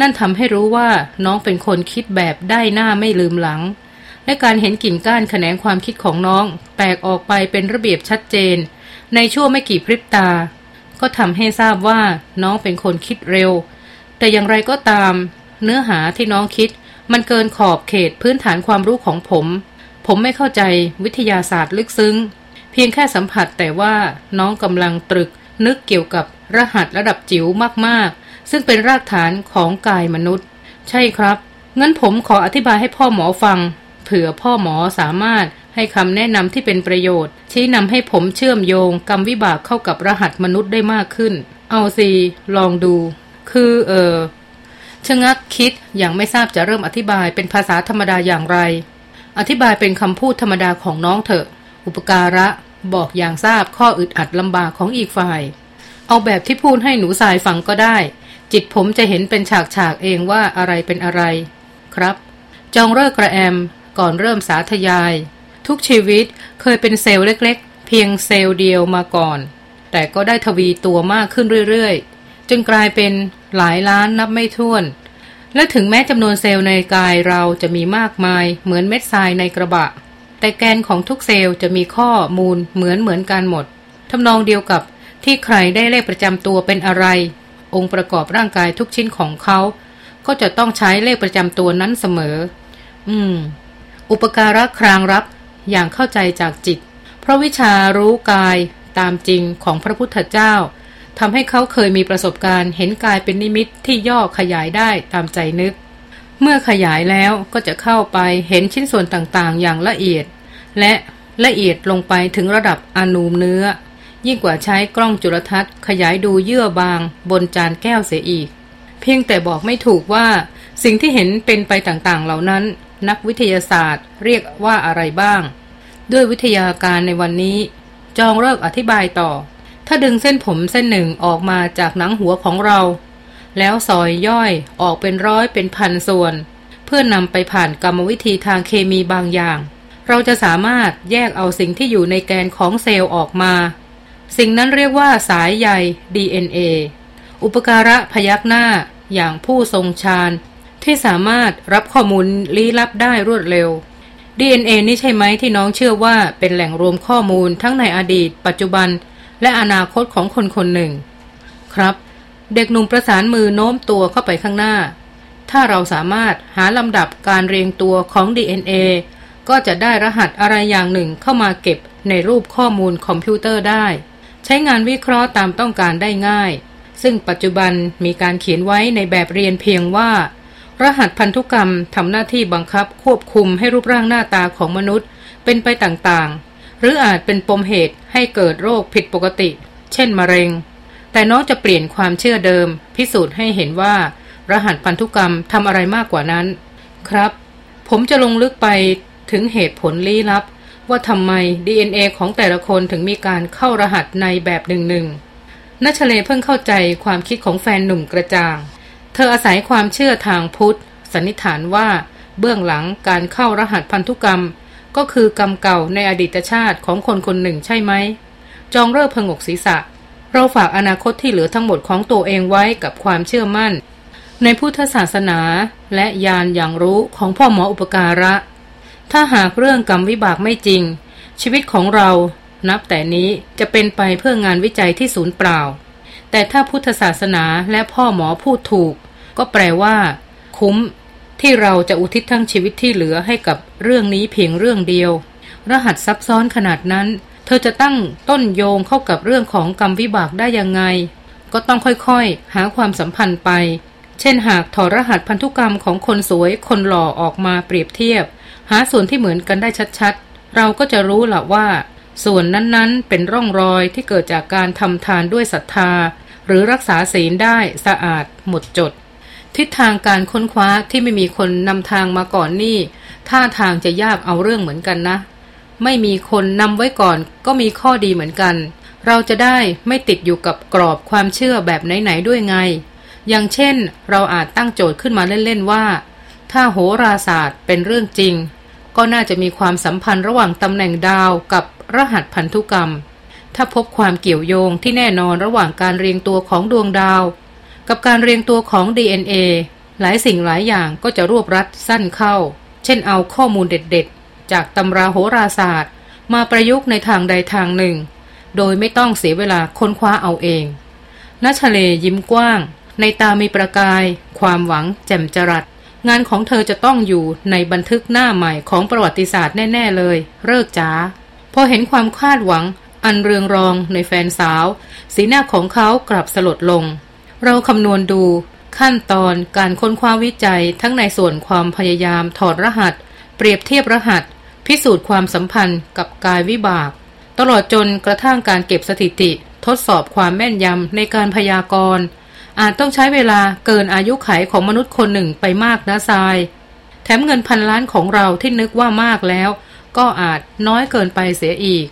นั่นทำให้รู้ว่าน้องเป็นคนคิดแบบได้หน้าไม่ลืมหลัง และการเห็นกิ่นก้านแขนงความคิดของน้อง แตกออกไปเป็นระเบียบชัดเจน ในช่วงไม่กี่พริบตา ก็ทำให้ทราบว่าน้องเป็นคนคิดเร็ว แต่อย่างไรก็ตาม เนื้อหาที่น้องคิด มันเกินขอบเขตพื้นฐานความรู้ของผม ผมไม่เข้าใจวิทยาศาสตร์ลึกซึ้ง เพียงแค่สัมผัสแต่ว่าน้องกำลังตรึก นึกเกี่ยวกับรหัสระดับจิ๋วมากๆ ซึ่งเป็นรากฐานของกายมนุษย์ ใช่ครับงั้นผมขออธิบายให้พ่อหมอฟัง เผื่อพ่อหมอสามารถให้คำแนะนำที่เป็นประโยชน์ ชี้นำให้ผมเชื่อมโยงกรรมวิบากเข้ากับรหัสมนุษย์ได้มากขึ้น เอาสิลองดู คือเออชะงักคิดอย่างไม่ทราบจะเริ่มอธิบายเป็นภาษาธรรมดาอย่างไร อธิบายเป็นคำพูดธรรมดาของน้องเถอะ อุปการะบอกอย่างทราบข้ออึดอัดลำบากของอีกฝ่าย เอาแบบที่พูดให้หนูสายฟังก็ได้ จิตผมจะเห็นเป็นฉากฉากเองว่าอะไรเป็นอะไร ครับ จองเลิกกระแอมก่อนเริ่มสาธยาย ทุกชีวิตเคยเป็นเซลล์เล็กๆ เพียงเซลล์เดียวมาก่อน แต่ก็ได้ทวีตัวมากขึ้นเรื่อยๆ จนกลายเป็น หลายล้านนับไม่ถ้วน และถึงแม้จำนวนเซลล์ในกายเราจะมีมากมาย เหมือนเม็ดทรายในกระบะ แต่แกนของทุกเซลล์จะมีข้อมูลเหมือนเหมือนกันหมดทำนองเดียวกับที่ใครได้เลขประจำตัวเป็นอะไร องค์ประกอบร่างกายทุกชิ้นของเขา ก็จะต้องใช้เลขประจำตัวนั้นเสมอ อืม อุปการะครางรับอย่างเข้าใจจากจิต เพราะวิชารู้กายตามจริงของพระพุทธเจ้า ทำให้เขาเคยมีประสบการณ์เห็นกายเป็นนิมิตที่ย่อขยายได้ตามใจนึก เมื่อขยายแล้วก็จะเข้าไปเห็นชิ้นส่วนต่างๆ อย่างละเอียด และละเอียดลงไปถึงระดับอนูมเนื้อ ยิ่งกว่าใช้กล้องจุลทรรศน์ ขยายดูเยื่อบาง บนจานแก้วเสียอีก เพียงแต่บอกไม่ถูกว่า สิ่งที่เห็นเป็นไปต่างๆ เหล่านั้น นักวิทยาศาสตร์ เรียกว่าอะไรบ้าง ด้วยวิทยาการในวันนี้ จองเลิกอธิบายต่อ ถ้าดึงเส้นผมเส้นหนึ่งออกมาจากหนังหัวของเรา แล้วซอยย่อยออกเป็นร้อยเป็นพันส่วน เพื่อนำไปผ่านกรรมวิธีทางเคมีบางอย่าง เราจะสามารถแยกเอาสิ่งที่อยู่ในแกนของเซลล์ออกมา สิ่งนั้นเรียกว่าสายใย DNA อุปการะพยักหน้าอย่างผู้ทรงฌานที่สามารถรับข้อมูลลี้ลับได้รวดเร็ว DNA นี่ใช่ไหมที่น้องเชื่อว่าเป็นแหล่งรวมข้อมูลทั้งในอดีต ปัจจุบัน และอนาคตของคนคนหนึ่ง ครับ เด็กหนุ่มประสานมือโน้มตัวเข้าไปข้างหน้า ถ้าเราสามารถหาลำดับการเรียงตัวของ DNA ก็จะได้รหัสอะไรอย่างหนึ่งเข้ามาเก็บในรูปข้อมูลคอมพิวเตอร์ได้ ใช้งานวิเคราะห์ตามต้องการได้ง่าย ซึ่งปัจจุบันมีการเขียนไว้ในแบบเรียนเพียงว่า รหัสพันธุกรรมทำหน้าที่บังคับควบคุมให้รูปร่างหน้าตาของมนุษย์ เป็นไปต่างๆ หรืออาจเป็นปมเหตุให้เกิดโรคผิดปกติ เช่นมะเร็ง แต่น้องจะเปลี่ยนความเชื่อเดิม พิสูจน์ให้เห็นว่า รหัสพันธุกรรมทำอะไรมากกว่านั้น ครับ ผมจะลงลึกไปถึงเหตุผลลี้ลับ ว่าทำไม DNA ของแต่ละคนถึงมีการเข้ารหัสในแบบหนึ่งหนึ่งนัชเลเพิ่งเข้าใจความคิดของแฟนหนุ่มกระจ่าง เธออาศัยความเชื่อทางพุทธสันนิษฐานว่า เบื้องหลังการเข้ารหัสพันธุกรรม ก็คือกรรมเก่าในอดีตชาติของคนคนหนึ่งใช่ไหม จองเริ่มพงกศีรษะ เราฝากอนาคตที่เหลือทั้งหมดของตัวเองไว้กับความเชื่อมั่น ในพุทธศาสนาและญาณอย่างรู้ของพ่อหมออุปการะ ถ้าหากเรื่องกรรมวิบากไม่จริง ชีวิตของเรานับแต่นี้จะเป็นไปเพื่องานวิจัยที่ศูนย์เปล่า แต่ถ้าพุทธศาสนาและพ่อหมอพูดถูก ก็แปลว่า คุ้ม ที่เราจะอุทิศทั้งชีวิตที่เหลือให้กับเรื่องนี้เพียงเรื่องเดียว รหัสซับซ้อนขนาดนั้น เธอจะตั้งต้นโยงเข้ากับเรื่องของกรรมวิบากได้ยังไง ก็ต้องค่อยๆ หาความสัมพันธ์ไป เช่นหากถอดรหัสพันธุกรรมของคนสวยคนหล่อออกมาเปรียบเทียบ หาส่วนที่เหมือนกันได้ชัดๆ เราก็จะรู้ละว่า ส่วนนั้นๆ เป็นร่องรอยที่เกิดจากการทำทานด้วยศรัทธา หรือรักษาศีลได้สะอาดหมดจด ทิศทางการค้นคว้าที่ไม่มีคนนำทางมาก่อนนี่ท่าทางจะยากเอาเรื่องเหมือนกันนะ ไม่มีคนนำไว้ก่อน ก็มีข้อดีเหมือนกัน เราจะได้ไม่ติดอยู่กับกรอบความเชื่อแบบไหนๆด้วยไง อย่างเช่น เราอาจตั้งโจทย์ขึ้นมาเล่นๆว่า ถ้าโหราศาสตร์เป็นเรื่องจริง ก็น่าจะมีความสัมพันธ์ระหว่างตำแหน่งดาวกับรหัสพันธุกรรม ถ้าพบความเกี่ยวโยงที่แน่นอนระหว่างการเรียงตัวของดวงดาว กับการเรียงตัวของ DNA หลายสิ่งหลายอย่างก็จะรวบรัดสั้นเข้า เช่นเอาข้อมูลเด็ดๆ จากตำราโหราศาสตร์ มาประยุกต์ในทางใดทางหนึ่ง โดยไม่ต้องเสียเวลาค้นคว้าเอาเองนัชเลยิ้มกว้าง ในตามีประกาย ความหวังแจ่มจรัส งานของเธอจะต้องอยู่ในบันทึกหน้าใหม่ของประวัติศาสตร์แน่ ๆ เลย เลิกจ้าพอเห็นความคาดหวังอันเรืองรองในแฟนสาว สีหน้าของเขากลับสลดลง เราคำนวณดูขั้นตอนการค้นคว้าวิจัยทั้งในส่วนความพยายามถอดรหัส เปรียบเทียบรหัส พิสูจน์ความสัมพันธ์กับกายวิบาก ตลอดจนกระทั่งการเก็บสถิติ ทดสอบความแม่นยำในการพยากรณ์ อาจต้องใช้เวลาเกินอายุไขของมนุษย์คนหนึ่งไปมากนะทราย แถมเงินพันล้านของเราที่นึกว่ามากแล้ว ก็อาจน้อยเกินไปเสียอีก